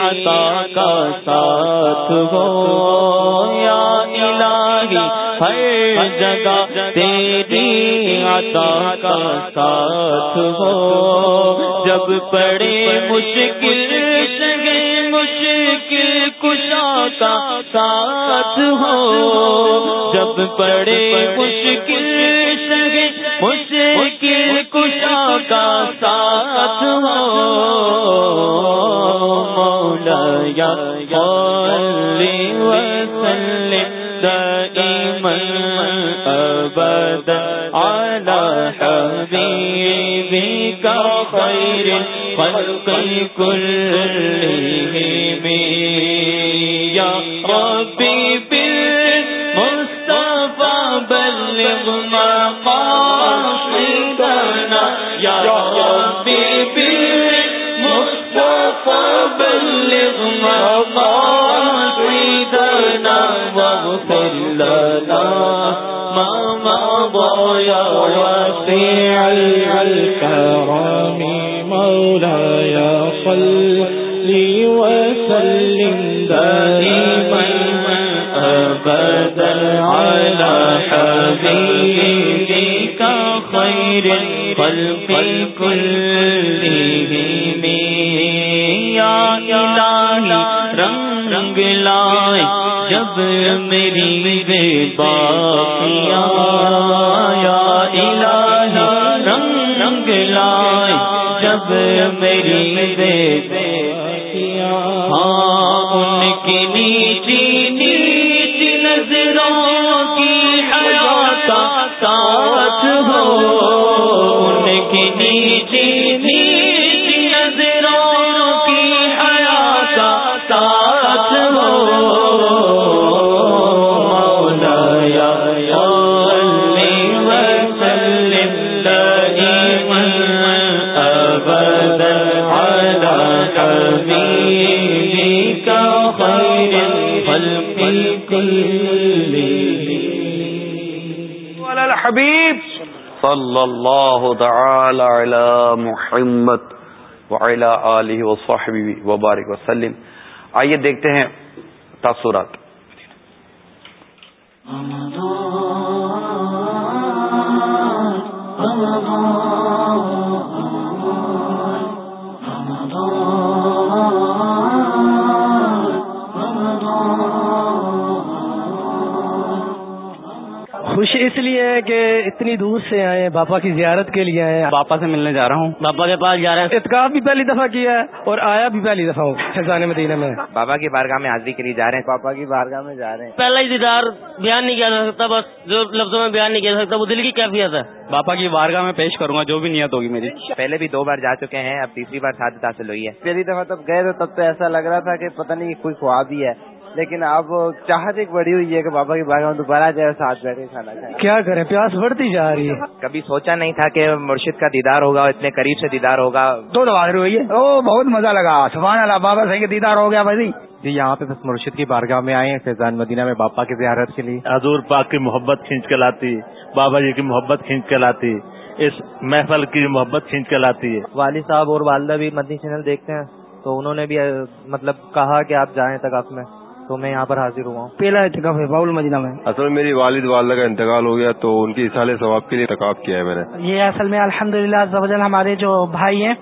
عطا کا ساتھ ہو، یا الہی ہر جگہ تیری عطا کا ساتھ ہو۔ جب پڑے مشکل کشا کا ساتھ ہو۔ جب پڑے مشکل مشکل کشا کا ساتھ ہو۔ مولا یا وسلم، دائما ابدا على حبيبك خير الخلق كلهم. يا ربي بالمصطفى بلغ مقاصدنا. يا ربي بالمصطفى بلغ مقاصدنا. واغفر لنا ما مضى يا واسع الكرم وسلم دائما أبدا على حبيبك خير كلهم يا إلهي رنگ لائے جب میری بے باقیاں یا الہی رنگ رنگ لائے جب میری بے ہاں ان کی نیچی نیچی نظروں کی حیات ساتھ ہو، ان کی نیچی نیچی خير الخلق كلهم على الحبيب. صلى الله تعالى على محمد وعلى آله وصحبه وبارك وسلم. آئیے دیکھتے ہیں تاثرات. خوش اس لیے ہے کہ اتنی دور سے آئے ہیں باپا کی زیارت کے لیے آئے ہیں۔ باپا سے ملنے جا رہا ہوں۔ باپا کے پاس جا رہے ہیں۔ اتکاف بھی پہلی دفعہ کیا ہے اور آیا بھی پہلی دفعہ ہوں فیضان مدینہ میں۔ بابا کی بارگاہ میں حاضری کے لیے جا رہے ہیں۔ پاپا کی بارگاہ میں جا رہے ہیں۔ پہلا ہی دیدار بیان نہیں کیا جا سکتا بس جو لفظوں میں بیان نہیں کیا جا سکتا وہ دل کی کیفیت ہے۔ باپا کی بارگاہ میں پیش کروں گا جو بھی نیت ہوگی میری۔ پہلے بھی دو بار جا چکے ہیں اب تیسری بار ساتھ حاصل ہوئی ہے۔ پہلی دفعہ تب گئے تو تب تو ایسا لگ رہا تھا کہ پتہ نہیں کوئی خواب ہی ہے۔ لیکن اب چاہت ایک بڑی ہوئی ہے کہ بابا کی بارگاہ میں دوبارہ جائے ساتھ بیٹھے کھانا کھائے کیا کریں؟ پیاس بڑھتی جا رہی ہے۔ کبھی سوچا نہیں تھا کہ مرشد کا دیدار ہوگا اور اتنے قریب سے دیدار ہوگا۔ دو دفعہ ہوئی ہے او بہت مزہ لگا۔ سبحان اللہ بابا صحیح دیدار ہو گیا بھائی جی۔ یہاں پہ بس مرشد کی بارگاہ میں آئے ہیں فیضان مدینہ میں باپا کی زیارت کے لیے۔ حضور پاک کی محبت کھینچ کے لاتی بابا جی کی محبت کھینچ کے لاتی اس محفل کی محبت کھینچ کے لاتی ہے۔ والد صاحب اور والدہ بھی مدنی چینل دیکھتے ہیں تو انہوں نے بھی مطلب کہا کہ آپ جائیں تک میں۔ تو میں یہاں پر حاضر ہوا ہوں۔ پہلا اعتکاف ہے باول مدینہ میں۔ اصل میں میری والد والدہ کا انتقال ہو گیا تو ان کی اصال ثواب کے لیے اعتکاف کیا ہے میں نے۔ یہ اصل میں الحمد للہ ہمارے جو بھائی ہیں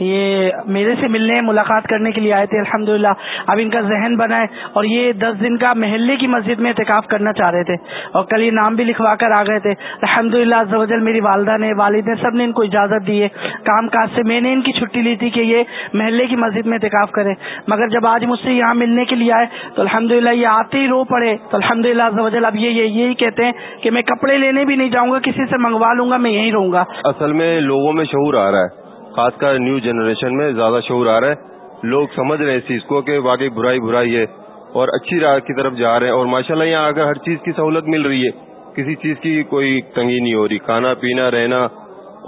یہ میرے سے ملنے ملاقات کرنے کے لیے آئے تھے۔ الحمد اب ان کا ذہن بنا ہے اور یہ دس دن کا محلے کی مسجد میں اعتکاف کرنا چاہ رہے تھے۔ اور کل یہ نام بھی لکھوا کر آ گئے تھے۔ الحمد للہ میری والدہ نے والد نے سب نے ان کو اجازت دی ہے۔ کام کاج سے میں نے ان کی چھٹی لی تھی کہ یہ محلے کی مسجد میں اعتکاف کرے۔ مگر جب آج مجھ سے یہاں ملنے کے لیے آئے تو الحمد یہ آتے ہی رو پڑے۔ تو الحمد للہ اب یہ یہی کہتے ہیں کہ میں کپڑے لینے بھی نہیں جاؤں گا، کسی سے منگوا لوں گا، میں یہیں رہوں گا۔ اصل میں لوگوں میں شعور آ رہا ہے۔ خاص کر نیو جنریشن میں زیادہ شعور آ رہا ہے۔ لوگ سمجھ رہے ہیں اس چیز کو کہ واقعی برائی برائی ہے اور اچھی راہ کی طرف جا رہے ہیں اور ماشاءاللہ یہاں اگر ہر چیز کی سہولت مل رہی ہے، کسی چیز کی کوئی تنگی نہیں ہو رہی۔ کھانا پینا، رہنا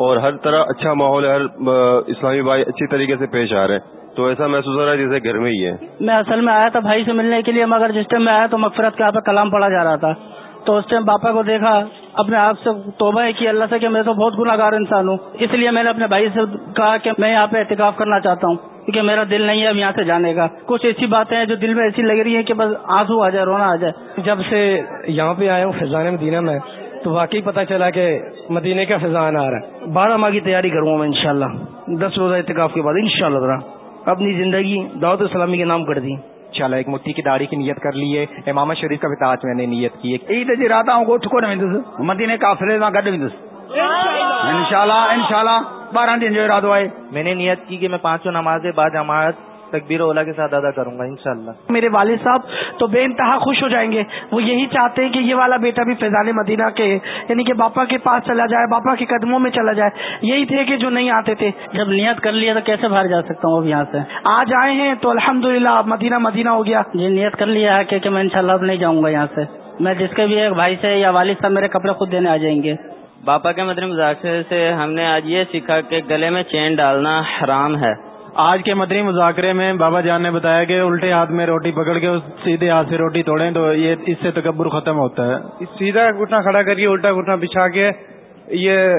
اور ہر طرح اچھا ماحول ہے، ہر اسلامی بھائی اچھی طریقے سے پیش آ رہے ہیں۔ تو ایسا محسوس ہو رہا ہے جیسے گھر میں ہی ہے۔ میں اصل میں آیا تھا بھائی سے ملنے کے لیے مگر جس ٹائم میں آیا تو مغفرت کے آپ کلام پڑھا جا رہا تھا۔ تو اس ٹائم باپا کو دیکھا اپنے آپ سے توبہ کی اللہ سے کہ میں تو بہت گناہ گار انسان ہوں۔ اس لیے میں نے اپنے بھائی سے کہا کہ میں یہاں پہ احتکاف کرنا چاہتا ہوں کیونکہ میرا دل نہیں ہے اب یہاں سے جانے کا۔ کچھ ایسی باتیں ہیں جو دل میں ایسی لگ رہی ہیں کہ بس آنسو آ جائے رونا آ جائے۔ جب سے یہاں پہ آیا ہوں فضان مدینہ میں تو واقعی پتا چلا کہ مدینے کا فضان آ رہا ہے۔ بارہ ماہ کی تیاری کروں گا میں انشاءاللہ۔ دس روزہ اعتکاف کے بعد انشاءاللہ شاء اپنی زندگی دعوت اسلامی کے نام کر دی۔ چلا ایک مٹھی کی داڑھی کی نیت کر لی ہے۔ امام شریف کا بھی تاج میں نے نیت کی جی رہتا ہوں گوٹھ کو مدینے کا گڈ ان شاء اللہ ان شاء اللہ بارہ دن جو ارادہ ہے میں نے نیت کی کہ میں پانچوں نمازیں با جماعت تکبیر اولا کے ساتھ ادا کروں گا انشاءاللہ۔ میرے والد صاحب تو بے انتہا خوش ہو جائیں گے۔ وہ یہی چاہتے ہیں کہ یہ والا بیٹا بھی فیضان مدینہ کے یعنی کہ باپا کے پاس چلا جائے باپا کے قدموں میں چلا جائے۔ یہی تھے کہ جو نہیں آتے تھے۔ جب نیت کر لیا تو کیسے باہر جا سکتا ہوں اب یہاں سے؟ آج آئے ہیں تو الحمد للہ مدینہ مدینہ ہو گیا۔ یہ نیت کر لیا ہے کہ میں انشاءاللہ اب نہیں جاؤں گا یہاں سے۔ میں جس کے بھی ایک بھائی سے یا والد صاحب میرے کپڑے خود دینے آ جائیں گے۔ باپا کے مدنی مذاکرے سے ہم نے آج یہ سیکھا کہ گلے میں چین ڈالنا حرام ہے۔ آج کے مدنی مذاکرے میں بابا جان نے بتایا کہ الٹے ہاتھ میں روٹی پکڑ کے سیدھے ہاتھ سے روٹی توڑیں تو یہ اس سے تکبر ختم ہوتا ہے۔ سیدھا گھٹنا کھڑا کریے الٹا گھٹنا بچھا کے یہ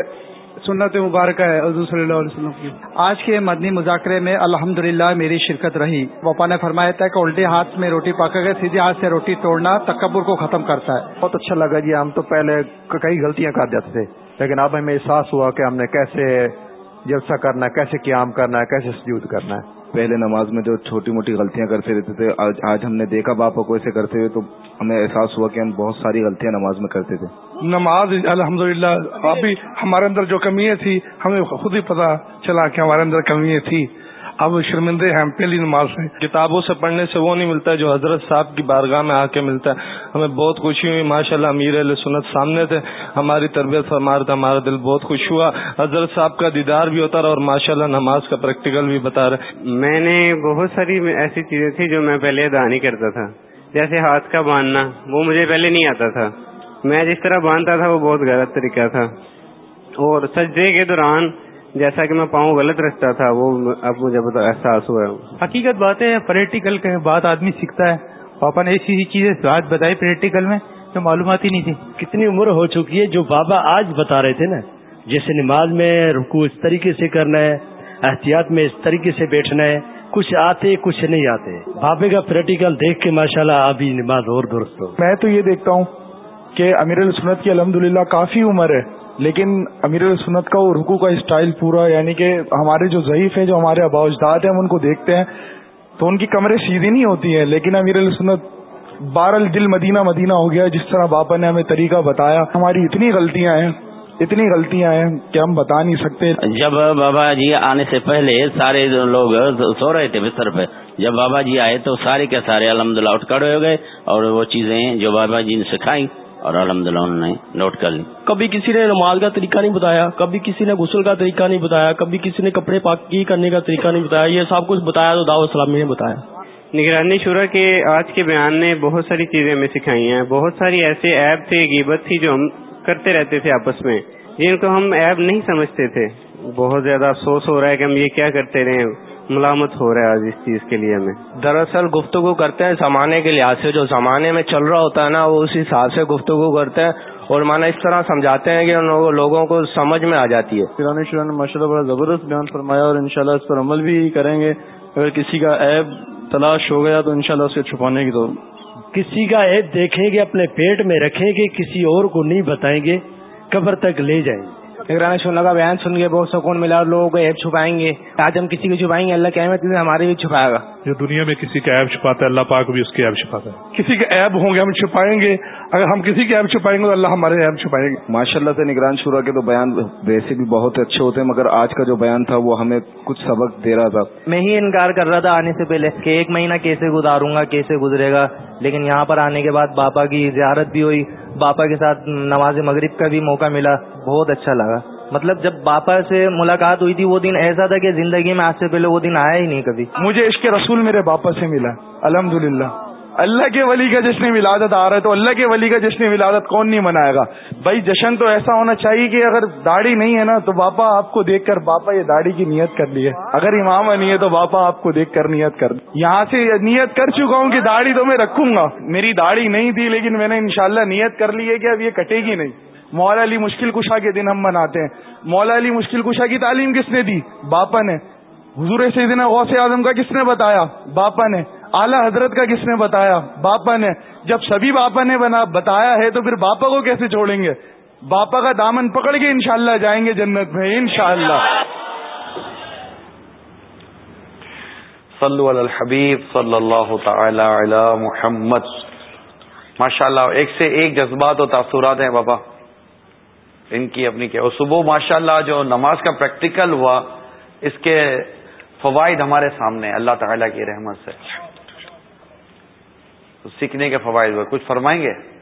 سنت مبارکہ ہے حضور صلی اللہ علیہ وسلم کی۔ آج کے مدنی مذاکرے میں الحمد میری شرکت رہی۔ پاپا نے فرمایا تھا کہ الٹے ہاتھ میں روٹی پکڑ کے سیدھے ہاتھ سے روٹی توڑنا تکبر کو ختم کرتا ہے۔ بہت اچھا لگا جی ہم تو پہلے کئی غلطیاں کر دیتے تھے لیکن اب ہمیں احساس ہوا کہ ہم نے کیسے جلسہ کرنا ہے کیسے قیام کرنا ہے کیسے سجود کرنا ہے؟ پہلے نماز میں جو چھوٹی موٹی غلطیاں کرتے رہتے تھے آج ہم نے دیکھا باپا کو ایسے کرتے ہوئے تو ہمیں احساس ہوا کہ ہم بہت ساری غلطیاں نماز میں کرتے تھے۔ نماز الحمد للہ ابھی ہمارے اندر جو کمیاں تھی ہمیں خود ہی پتا چلا کہ ہمارے اندر کمیاں تھی اب شرمندے ہیں پہلی نماز سے کتابوں سے پڑھنے سے وہ نہیں ملتا جو حضرت صاحب کی بارگاہ میں آ کے ملتا۔ ہے ہمیں بہت خوشی ہوئی ماشاء اللہ امیر علیہ سنت سامنے تھے۔ ہماری تربیت فرمار تھا ہمارا دل بہت خوش ہوا۔ حضرت صاحب کا دیدار بھی ہوتا رہا اور ماشاء اللہ نماز کا پریکٹیکل بھی بتا رہے۔ میں نے بہت ساری ایسی چیزیں تھی جو میں پہلے ادا نہیں کرتا تھا۔ جیسے ہاتھ کا باندھنا، وہ مجھے پہلے نہیں آتا تھا۔ میں جس طرح باندھتا تھا وہ بہت غلط طریقہ تھا۔ اور سجدے کے دوران جیسا کہ میں پاؤں غلط رکھتا تھا وہ اب مجھے احساس ہوا حقیقت بات ہے پریکٹیکل بات آدمی سیکھتا ہے۔ پاپا نے ایسی چیزیں بات بتائی پریکٹیکل میں جو معلومات ہی نہیں تھی۔ کتنی عمر ہو چکی ہے جو بابا آج بتا رہے تھے نا؟ جیسے نماز میں رکو اس طریقے سے کرنا ہے احتیاط میں اس طریقے سے بیٹھنا ہے کچھ آتے کچھ نہیں آتے۔ بابے کا پریکٹیکل دیکھ کے ماشاءاللہ اللہ ابھی نماز اور درست ہو میں تو یہ دیکھتا ہوں کہ امیر السنت کی الحمدللہ کافی عمر ہے۔ لیکن امیر سنت کا وہ رکو کا اسٹائل پورا یعنی کہ ہمارے جو ضعیف ہیں، جو ہمارے ابا اجداد ہیں، ہم ان کو دیکھتے ہیں۔ تو ان کی کمریں سیدھی نہیں ہوتی ہیں، لیکن امیر سنت بار دل مدینہ مدینہ ہو گیا، جس طرح باپا نے ہمیں طریقہ بتایا۔ ہماری اتنی غلطیاں ہیں، اتنی غلطیاں ہیں کہ ہم بتا نہیں سکتے۔ جب بابا جی آنے سے پہلے سارے لوگ سو رہے تھے بستر پہ۔ جب بابا جی آئے تو سارے کے سارے الحمد للہ اٹھ کڑے ہو گئے اور وہ چیزیں جو بابا جی نے سکھائی۔ اور الحمد للہ انہوں نے نوٹ کر لی۔ کبھی کسی نے نماز کا طریقہ نہیں بتایا کبھی کسی نے غسل کا طریقہ نہیں بتایا کبھی کسی نے کپڑے پاکی کرنے کا طریقہ نہیں بتایا یہ سب کچھ بتایا تو داؤ اسلامی نے بتایا۔ نگرانی شورا کے آج کے بیان نے بہت ساری چیزیں ہمیں سکھائی ہیں۔ بہت ساری ایسے ایپ تھے غیبت تھی جو ہم کرتے رہتے تھے آپس میں جن کو ہم ایپ نہیں سمجھتے تھے۔ بہت زیادہ افسوس ہو رہا ہے کہ ہم یہ کیا کرتے رہے ملامت ہو رہا ہے آج اس چیز کے لیے ہمیں۔ دراصل گفتگو کرتے ہیں زمانے کے لحاظ سے جو زمانے میں چل رہا ہوتا ہے نا وہ اس حساب سے گفتگو کرتے ہیں اور مانا اس طرح سمجھاتے ہیں کہ لوگوں کو سمجھ میں آ جاتی ہے۔ نے ماشاء اللہ بڑا زبردست بیان فرمایا اور انشاءاللہ اس پر عمل بھی کریں گے۔ اگر کسی کا عیب تلاش ہو گیا تو انشاءاللہ اسے چھپانے کی تو کسی کا عیب دیکھیں گے اپنے پیٹ میں رکھیں گے کسی اور کو نہیں بتائیں گے قبر تک لے جائیں گے۔ نگران شنہ کا بیان سن کے بہت سکون ملا اور لوگوں کو ایپ چھپائیں گے۔ آج ہم کسی کو چھپائیں گے اللہ کی اہمیت ہمارے بھی چھپائے گا۔ جو دنیا میں کسی کا ایپ چھپاتا ہے اللہ پاک بھی اس کے ایپ چھپاتا ہے۔ کسی کے ایپ ہوں گے ہم چھپائیں گے۔ اگر ہم کسی کے ایپ چھپائیں گے تو اللہ ہمارے ایپ چھپائیں گے۔ ماشاء اللہ سے نگران شورا کے تو بیان ویسے بھی بہت اچھے ہوتے ہیں مگر آج کا جو بیان تھا وہ ہمیں کچھ سبق دے رہا تھا۔ میں ہی انکار کر رہا تھا آنے سے پہلے کہ ایک مہینہ کیسے گزاروں گا کیسے گزرے گا۔ لیکن یہاں پر آنے کے بعد باپا کی زیارت بھی ہوئی، باپا کے ساتھ نماز مغرب کا بھی موقع ملا، بہت اچھا لگا۔ مطلب جب باپا سے ملاقات ہوئی تھی، وہ دن ایسا تھا کہ زندگی میں آج سے پہلے وہ دن آیا ہی نہیں کبھی۔ مجھے عشق رسول میرے باپا سے ملا الحمد اللہ کے ولی کا جشن ولادت آ رہا ہے تو اللہ کے ولی کا جشن ولادت کون نہیں منائے گا؟ بھائی جشن تو ایسا ہونا چاہیے کہ اگر داڑھی نہیں ہے نا تو باپا آپ کو دیکھ کر باپا یہ داڑھی کی نیت کر لی ہے۔ اگر امام نہیں ہے تو باپا آپ کو دیکھ کر نیت کر یہاں سے نیت کر چکا ہوں کہ داڑھی تو میں رکھوں گا۔ میری داڑھی نہیں تھی لیکن میں نے انشاءاللہ نیت کر لی ہے کہ اب یہ کٹے گی نہیں۔ مولا علی مشکل کشا کے دن ہم مناتے ہیں۔ مولا علی مشکل کشا کی تعلیم کس نے دی؟ باپا نے۔ حضور سیدنا غوث اعظم کا کس نے بتایا؟ باپا نے۔ اعلی حضرت کا کس نے بتایا؟ باپا نے۔ جب سبھی باپا نے بنا بتایا ہے تو پھر باپا کو کیسے چھوڑیں گے؟ باپا کا دامن پکڑ کے انشاءاللہ جائیں گے جنت میں، انشاءاللہ۔ صلو علی الحبیب صلی اللہ تعالی علی محمد۔ ماشاء اللہ ایک سے ایک جذبات و تاثرات ہیں بابا۔ ان کی اپنی کیا اور صبح ماشاء اللہ جو نماز کا پریکٹیکل ہوا، اس کے فوائد ہمارے سامنے اللہ تعالیٰ کی رحمت سے۔ سیکھنے کے فوائد ہوئے۔ کچھ فرمائیں گے؟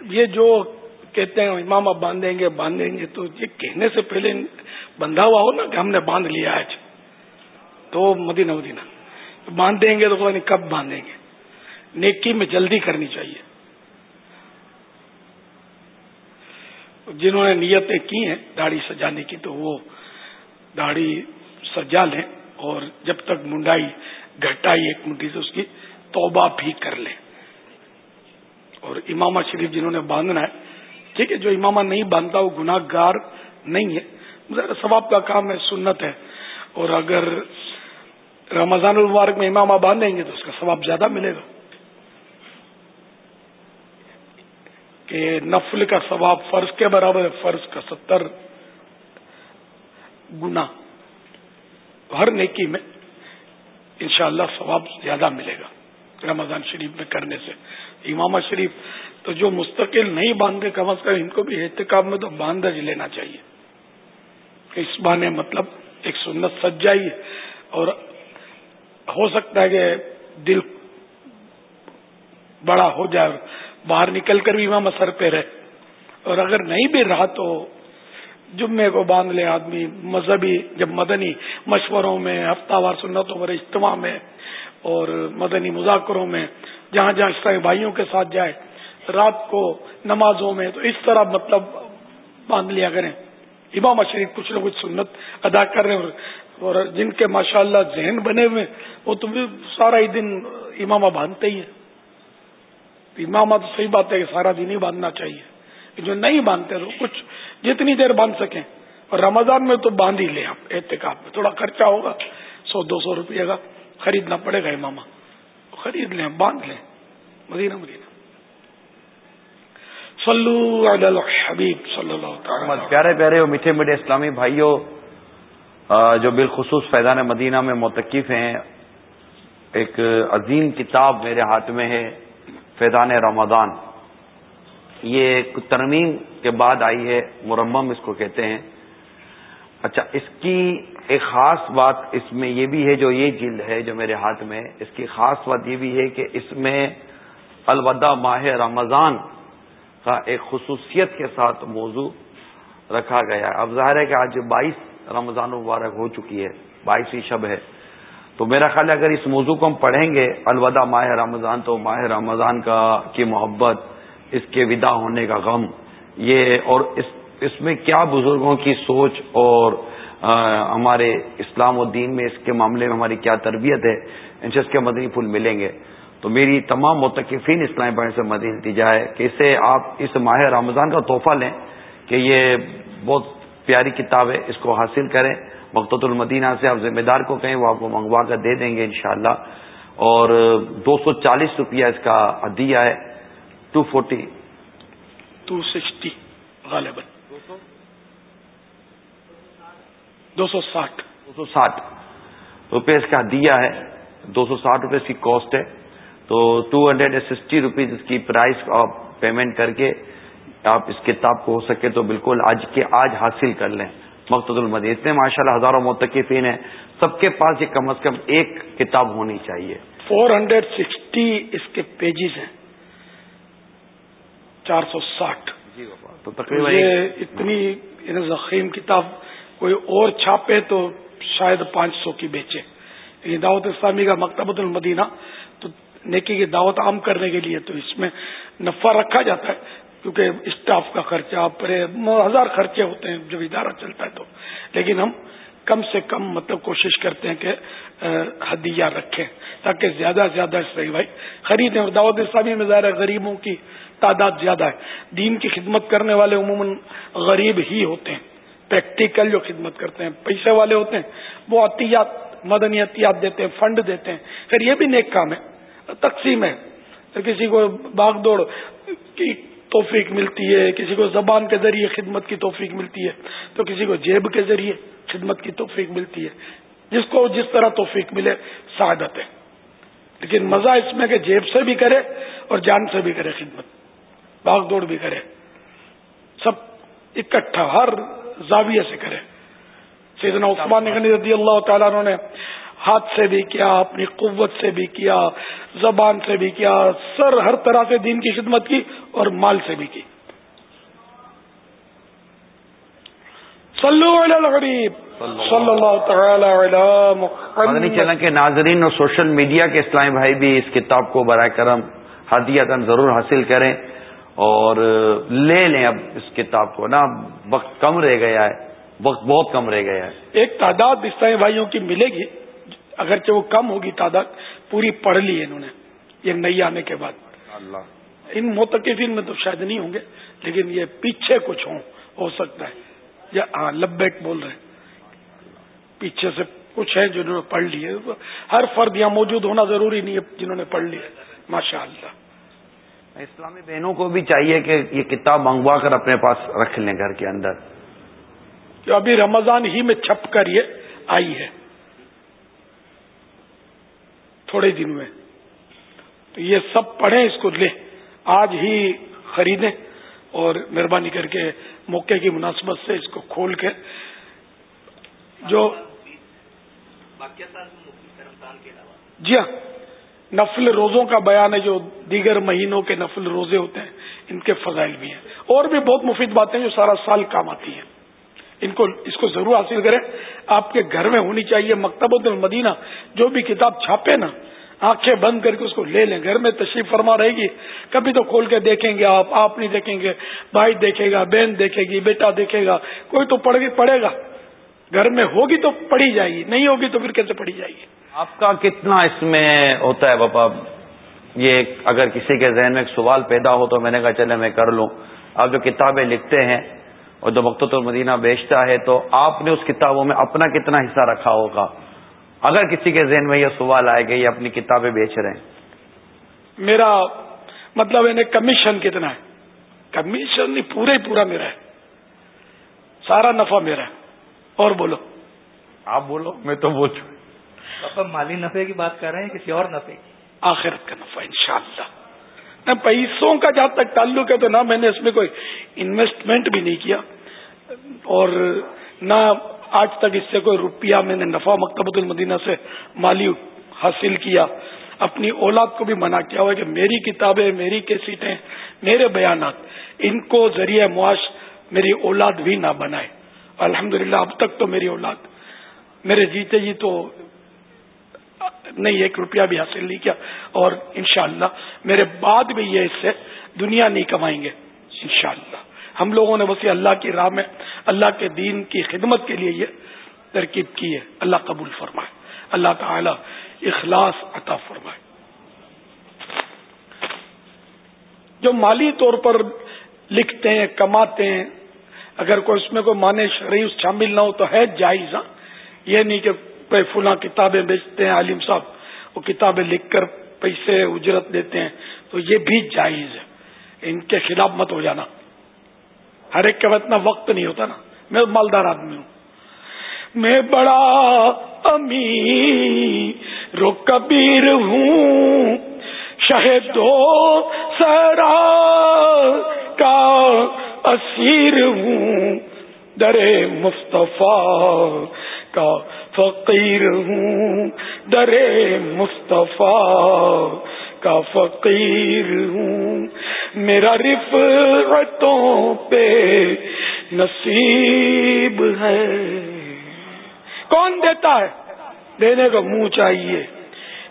یہ جو کہتے ہیں امام اب باندھیں گے باندھیں گے تو یہ کہنے سے پہلے بندھا ہوا ہو نا کہ ہم نے باندھ لیا آج۔ تو مدینہ مدینہ۔ باندھیں گے تو نہیں کب باندھیں گے۔ نیکی میں جلدی کرنی چاہیے۔ جنہوں نے نیتیں کی ہیں داڑھی سجانے کی تو وہ داڑھی سجا لیں۔ اور جب تک منڈائی گھٹائی ایک منڈی سے اس کی توبہ بھی کر لیں اور امامہ شریف جنہوں نے باندھنا ہے، ٹھیک ہے، جو امامہ نہیں باندھتا، وہ گناہ گار نہیں ہے۔ ثواب کا کام ہے، سنت ہے۔ اور اگر رمضان المبارک میں امامہ باندھیں گے تو اس کا ثواب زیادہ ملے گا۔ کہ نفل کا ثواب فرض کے برابر ہے، فرض کا ستر گنا ہر نیکی میں انشاءاللہ اللہ ثواب زیادہ ملے گا۔ رمضان شریف میں کرنے سے۔ امام شریف تو جو مستقل نہیں باندھے کم از کم ان کو بھی احتکاب میں تو باندھ لینا چاہیے۔ اس بہانے مطلب ایک سنت سج جائیے اور ہو سکتا ہے کہ دل بڑا ہو جائے باہر نکل کر بھی امام اثر پہ رہے۔ اور اگر نہیں بھی رہا تو جمعے کو باندھ لے آدمی، مذہبی، جب مدنی مشوروں میں، ہفتہ وار سنتوں پر اجتماع میں اور مدنی مذاکروں میں، جہاں جہاں اس بھائیوں کے ساتھ جائے، رات کو نمازوں میں، تو اس طرح مطلب باندھ لیا کریں۔ امام شریف کچھ نہ کچھ سنت ادا کر رہے ہیں اور جن کے ماشاءاللہ ذہن بنے ہوئے، وہ تو سارا ہی دن امامہ باندھتے ہی ہیں۔ امامہ تو صحیح بات ہے کہ سارا دن ہی باندھنا چاہیے۔ جو نہیں باندھتے تو کچھ جتنی دیر باندھ سکیں۔ اور رمضان میں تو باندھ ہی لیں آپ احتکاب میں۔ تھوڑا خرچہ ہوگا، سو دو سو روپئے کا خریدنا پڑے گا امامہ۔ خرید لیں، باندھ لیں۔ مدینہ مدینہ۔ صلو علی الحبیب صلی اللہ پیارے پیارے اور میٹھے میٹھے اسلامی بھائیوں جو بالخصوص فیضان مدینہ میں متقف ہیں، ایک عظیم کتاب میرے ہاتھ میں ہے، فیضان رمضان۔ یہ ترمیم کے بعد آئی ہے، مرمم اس کو کہتے ہیں۔ اچھا اس کی ایک خاص بات اس میں یہ بھی ہے، جو یہ جلد ہے جو میرے ہاتھ میں، اس کی خاص بات یہ بھی ہے کہ اس میں الوداع ماہ رمضان کا ایک خصوصیت کے ساتھ موضوع رکھا گیا ہے۔ اب ظاہر ہے کہ آج بائیس رمضان مبارک ہو چکی ہے، بائیسویں شب ہے۔ تو میرا خیال ہے اگر اس موضوع کو ہم پڑھیں گے، الوداع ماہ رمضان، تو ماہ رمضان کا کی محبت اس کے ودا ہونے کا غم. یہ اور اس اس میں کیا بزرگوں کی سوچ اور ہمارے اسلام و دین میں اس کے معاملے میں ہماری کیا تربیت ہے؟ ان سے اس کے مدنی پھول ملیں گے. تو میری تمام متقفین اسلامی بہن سے مدنی نتیجہ ہے کہ اسے آپ اس ماہ رمضان کا تحفہ لیں کہ یہ بہت پیاری کتاب ہے، اس کو حاصل کریں. مقت المدینہ سے آپ ذمہ دار کو کہیں، وہ آپ کو منگوا کر دے دیں گے انشاءاللہ. اور دو سو چالیس روپیہ اس کا عدیہ ہے. ٹو فورٹی ٹو سکسٹی غالباً دو سو ساٹھ دو سو ساٹھ روپے اس کا دیا ہے دو سو ساٹھ روپے اس کی کاسٹ ہے تو two hundred and sixty rupees اس کی پرائز آپ پیمنٹ کر کے آپ اس کتاب کو ہو سکے تو بالکل آج کے آج حاصل کر لیں مقصد المدی اتنے ماشاء اللہ ہزاروں متقفین ہیں سب کے پاس یہ کم از کم ایک کتاب ہونی چاہیے فور ہنڈریڈ سکسٹی اس کے پیجز ہیں چار سو ساٹھ۔ جی تو تقریباً اتنی یعنی زخیم کتاب کوئی اور چھاپے تو شاید پانچ سو کی بیچے۔ یہ دعوت اسلامی کا مکتبۃ المدینہ تو نیکی کی دعوت عام کرنے کے لیے تو اس میں نفع رکھا جاتا ہے کیونکہ اسٹاف کا خرچہ پرے ہزار خرچے ہوتے ہیں جب ادارہ چلتا ہے تو۔ لیکن ہم کم سے کم مطلب کوشش کرتے ہیں کہ ہدیہ رکھیں تاکہ زیادہ سے زیادہ صحیح بھائی خریدیں اور دعوت اسلامی میں ظاہر غریبوں کی تعداد زیادہ ہے۔ دین کی خدمت کرنے والے عموماً غریب ہی ہوتے ہیں۔ پریکٹیکل جو خدمت کرتے ہیں، پیسے والے ہوتے ہیں۔ وہ عطیات، مدنی عطیات دیتے ہیں، فنڈ دیتے ہیں۔ پھر یہ بھی نیک کام ہے۔ تقسیم ہے۔ کسی کو باغ دوڑ کی توفیق ملتی ہے، کسی کو زبان کے ذریعے خدمت کی توفیق ملتی ہے، تو کسی کو جیب کے ذریعے خدمت کی توفیق ملتی ہے۔ جس کو جس طرح توفیق ملے، سعادت ہے۔ لیکن مزہ اس میں کہ جیب سے بھی کرے اور جان سے بھی کرے خدمت۔ باغ دوڑ بھی کرے۔ سب اکٹھا ہر زاویے سے کرے۔ سیدنا عثمان غنی رضی اللہ تعالیٰ نے ہاتھ سے بھی کیا اپنی قوت سے بھی کیا زبان سے بھی کیا سر ہر طرح سے دین کی خدمت کی اور مال سے بھی کی۔ صلو علی الغریب۔ صلی اللہ تعالی علی چلن کے ناظرین اور سوشل میڈیا کے اسلامی بھائی بھی اس کتاب کو برائے کرم ہدیتن ضرور حاصل کریں۔ اور لے لیں اب اس کتاب کو۔ نا وقت کم رہ گیا ہے۔ وقت بہت کم رہ گیا ہے۔ ایک تعداد اسلامی بھائیوں کی ملے گی اگرچہ وہ کم ہوگی تعداد پوری پڑھ لی انہوں نے یہ نئی آنے کے بعد۔ اللہ۔ ان موتقفین میں تو شاید نہیں ہوں گے لیکن یہ پیچھے کچھ ہوں ہو سکتا ہے۔ یا ہاں لبیک بول رہے ہیں۔ پیچھے سے کچھ ہے جنہوں نے پڑھ لی ہے ہر فرد یہاں موجود ہونا ضروری نہیں ہے جنہوں نے پڑھ لی ہے ماشاء اللہ اسلامی بہنوں کو بھی چاہیے کہ یہ کتاب منگوا کر اپنے پاس رکھ لیں گھر کے اندر۔ جو ابھی رمضان ہی میں چھپ کر یہ آئی ہے۔ تھوڑے دن میں۔ تو یہ سب پڑھیں اس کو لیں۔ آج ہی خریدیں اور مہربانی کر کے موقع کی مناسبت سے اس کو کھول کے جو جی ہاں۔ نفل روزوں کا بیان ہے جو دیگر مہینوں کے نفل روزے ہوتے ہیں، ان کے فضائل بھی ہیں۔ اور بھی بہت مفید باتیں جو سارا سال کام آتی ہیں۔ ان کو، اس کو ضرور حاصل کریں۔ آپ کے گھر میں ہونی چاہیے مکتبۃ المدینہ، جو بھی کتاب چھاپے نا، آنکھیں بند کر کے اس کو لے لیں۔ گھر میں تشریف فرما رہے گی۔ کبھی تو کھول کے دیکھیں گے آپ آپ نہیں دیکھیں گے۔ بھائی دیکھے گا، بہن دیکھے گی، بیٹا دیکھے گا۔ کوئی تو پڑھ پڑے گا۔ گھر میں ہوگی تو پڑھی جائے گی، نہیں ہوگی تو پھر کیسے پڑھی جائے گی؟ آپ کا کتنا اس میں ہوتا ہے باپا یہ اگر کسی کے ذہن میں ایک سوال پیدا ہو تو میں نے کہا چلے میں کر لوں۔ آپ جو کتابیں لکھتے ہیں اور جو مقت المدینہ بیچتا ہے تو آپ نے اس کتابوں میں اپنا کتنا حصہ رکھا ہوگا؟ اگر کسی کے ذہن میں یہ سوال آئے کہ یہ اپنی کتابیں بیچ رہے ہیں۔ میرا مطلب انہیں کمیشن کتنا ہے؟ کمیشن نہیں پورے پورا میرا ہے۔ سارا نفع میرا ہے۔ اور بولو۔ آپ بولو میں تو بول چکا مالی نفے کی بات کر رہے ہیں، کسی اور نفے کی۔ آخرت کا نفع، انشاءاللہ۔ نہ پیسوں کا جہاں تک تعلق ہے تو نہ میں نے اس میں کوئی انویسٹمنٹ بھی نہیں کیا۔ اور نہ آج تک اس سے کوئی روپیہ میں نے نفع مکتبۃ المدینہ سے مالی حاصل کیا۔ اپنی اولاد کو بھی منع کیا ہوا کہ میری کتابیں، میری کیسٹیں میرے بیانات، ان کو ذریعہ معاش میری اولاد بھی نہ بنائے۔ الحمدللہ، اب تک تو میری اولاد میرے جیتے جی تو نہیں، ایک روپیہ بھی حاصل نہیں کیا۔ اور انشاءاللہ میرے بعد بھی یہ اس سے دنیا نہیں کمائیں گے۔ انشاءاللہ ہم لوگوں نے بس اللہ کی راہ میں اللہ کے دین کی خدمت کے لیے یہ ترکیب کی ہے۔ اللہ قبول فرمائے۔ اللہ تعالی اخلاص عطا فرمائے۔ جو مالی طور پر لکھتے ہیں، کماتے ہیں، اگر کوئی اس میں کوئی مانے شریف شامل نہ ہو تو ہے جائز ہاں؟ یہ نہیں کہ بھائی فلاں کتابیں بیچتے ہیں، عالم صاحب، وہ کتابیں لکھ کر پیسے اجرت دیتے ہیں۔ تو یہ بھی جائز ہے۔ ان کے خلاف مت ہو جانا۔ ہر ایک کے بعد اتنا وقت نہیں ہوتا نا۔ میں مالدار آدمی ہوں۔ میں بڑا امی رو کبیر ہوں۔ شہدو سرا کا اسیر ہوں۔ در مصطفیٰ کا فقیر ہوں، در مصطفیٰ کا فقیر ہوں۔ میرا رفتوں پہ نصیب ہے۔ کون دیتا ہے؟ دینے کا منہ چاہیے۔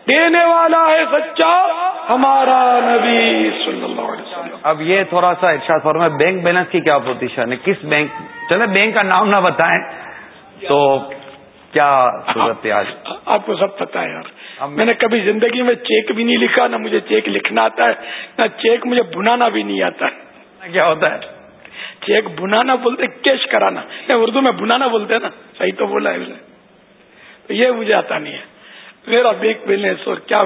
دینے والا ہے سچا ہمارا نبی صلی اللہ علیہ وسلم۔ اب یہ تھوڑا سا ارشاد فرما بینک بیلنس کی کیا پوزیشن ہے؟ کس بینک؟ چلے، بینک کا نام نہ بتائیں۔ تو کیا صورت آج آپ کو سب پتا ہے یار۔ میں نے کبھی زندگی میں چیک بھی نہیں لکھا نہ مجھے چیک لکھنا آتا ہے نہ چیک مجھے بنانا بھی نہیں آتا۔ ہے کیا ہوتا ہے؟ چیک بنانا بولتے کیش کرانا۔ اردو میں بنانا بولتے ہیں نا صحیح تو بولا ہے تو یہ مجھے آتا نہیں ہے۔ میرا بینک بیلنس اور کیا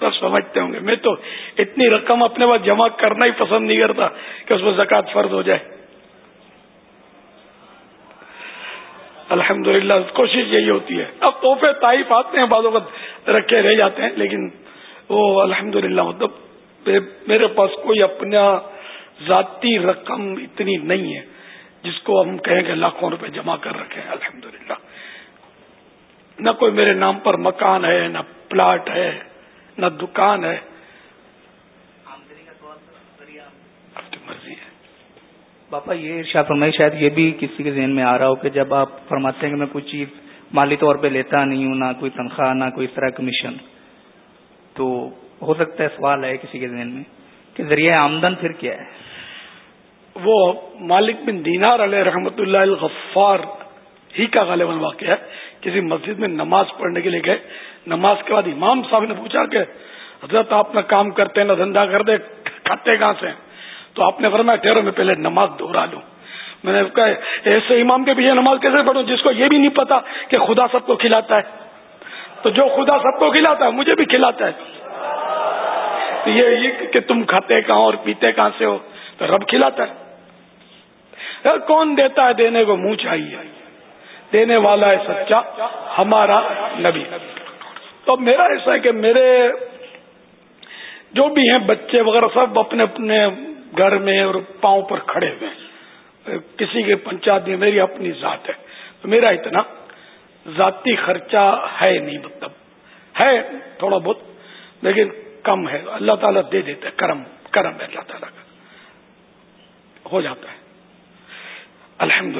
سب سمجھتے ہوں گے۔ میں تو اتنی رقم اپنے پاس جمع کرنا ہی پسند نہیں کرتا کہ اس میں زکات فرض ہو جائے۔ الحمد للہ کوشش یہی ہوتی ہے۔ اب تحفے تعریف آتے ہیں بعضوں کا رکھے رہ جاتے ہیں، لیکن وہ الحمد للہ مطلب میرے پاس کوئی اپنا ذاتی رقم اتنی نہیں ہے جس کو ہم کہیں گے لاکھوں روپے جمع کر رکھے ہیں الحمد نہ کوئی میرے نام پر مکان ہے، نہ پلاٹ ہے، نہ دکان ہے مرضی ہے باپا، یہ ارشاد فرمائی، شاید یہ بھی کسی کے ذہن میں آ رہا ہو کہ جب آپ فرماتے ہیں کہ میں کوئی چیز مالی طور پہ لیتا نہیں ہوں، نہ کوئی تنخواہ، نہ کوئی اس طرح کمیشن، تو ہو سکتا ہے سوال ہے کسی کے ذہن میں کہ ذریعہ آمدن پھر کیا ہے؟ وہ مالک بن دینار علیہ رحمت اللہ الغفار ہی کا غالباً واقعہ ہے۔ کسی مسجد میں نماز پڑھنے کے لیے گئے۔ نماز کے بعد امام صاحب نے پوچھا کہ حضرت آپ نہ کام کرتے ہیں نہ دھندا کرتے کھاتے کہاں سے تو آپ نے فرمایا، ٹھہرو، میں پہلے نماز دوہرا لوں۔ میں نے کہا، ایسے امام کے پیچھے نماز کیسے پڑھوں جس کو یہ بھی نہیں پتا کہ خدا سب کو کھلاتا ہے؟ تو جو خدا سب کو کھلاتا ہے، مجھے بھی کھلاتا ہے۔ تو یہ کہ تم کھاتے کہاں اور پیتے کہاں سے ہو؟ تو رب کھلاتا ہے۔ کون دیتا ہے دینے کو؟ منہ چاہیے۔ دینے والا ہے سچا، ہمارا نبی۔ تو میرا ایسا ہے کہ میرے جو بھی ہیں بچے وغیرہ سب اپنے اپنے گھر میں اور پاؤں پر کھڑے ہوئے ہیں۔ کسی کے پنچایت میں میری اپنی ذات ہے۔ تو میرا اتنا ذاتی خرچہ ہے نہیں مطلب ہے تھوڑا بہت، لیکن کم ہے۔ اللہ تعالیٰ دے دیتے کرم کرم ہے اللہ تعالیٰ کا۔ ہو جاتا ہے۔ الحمد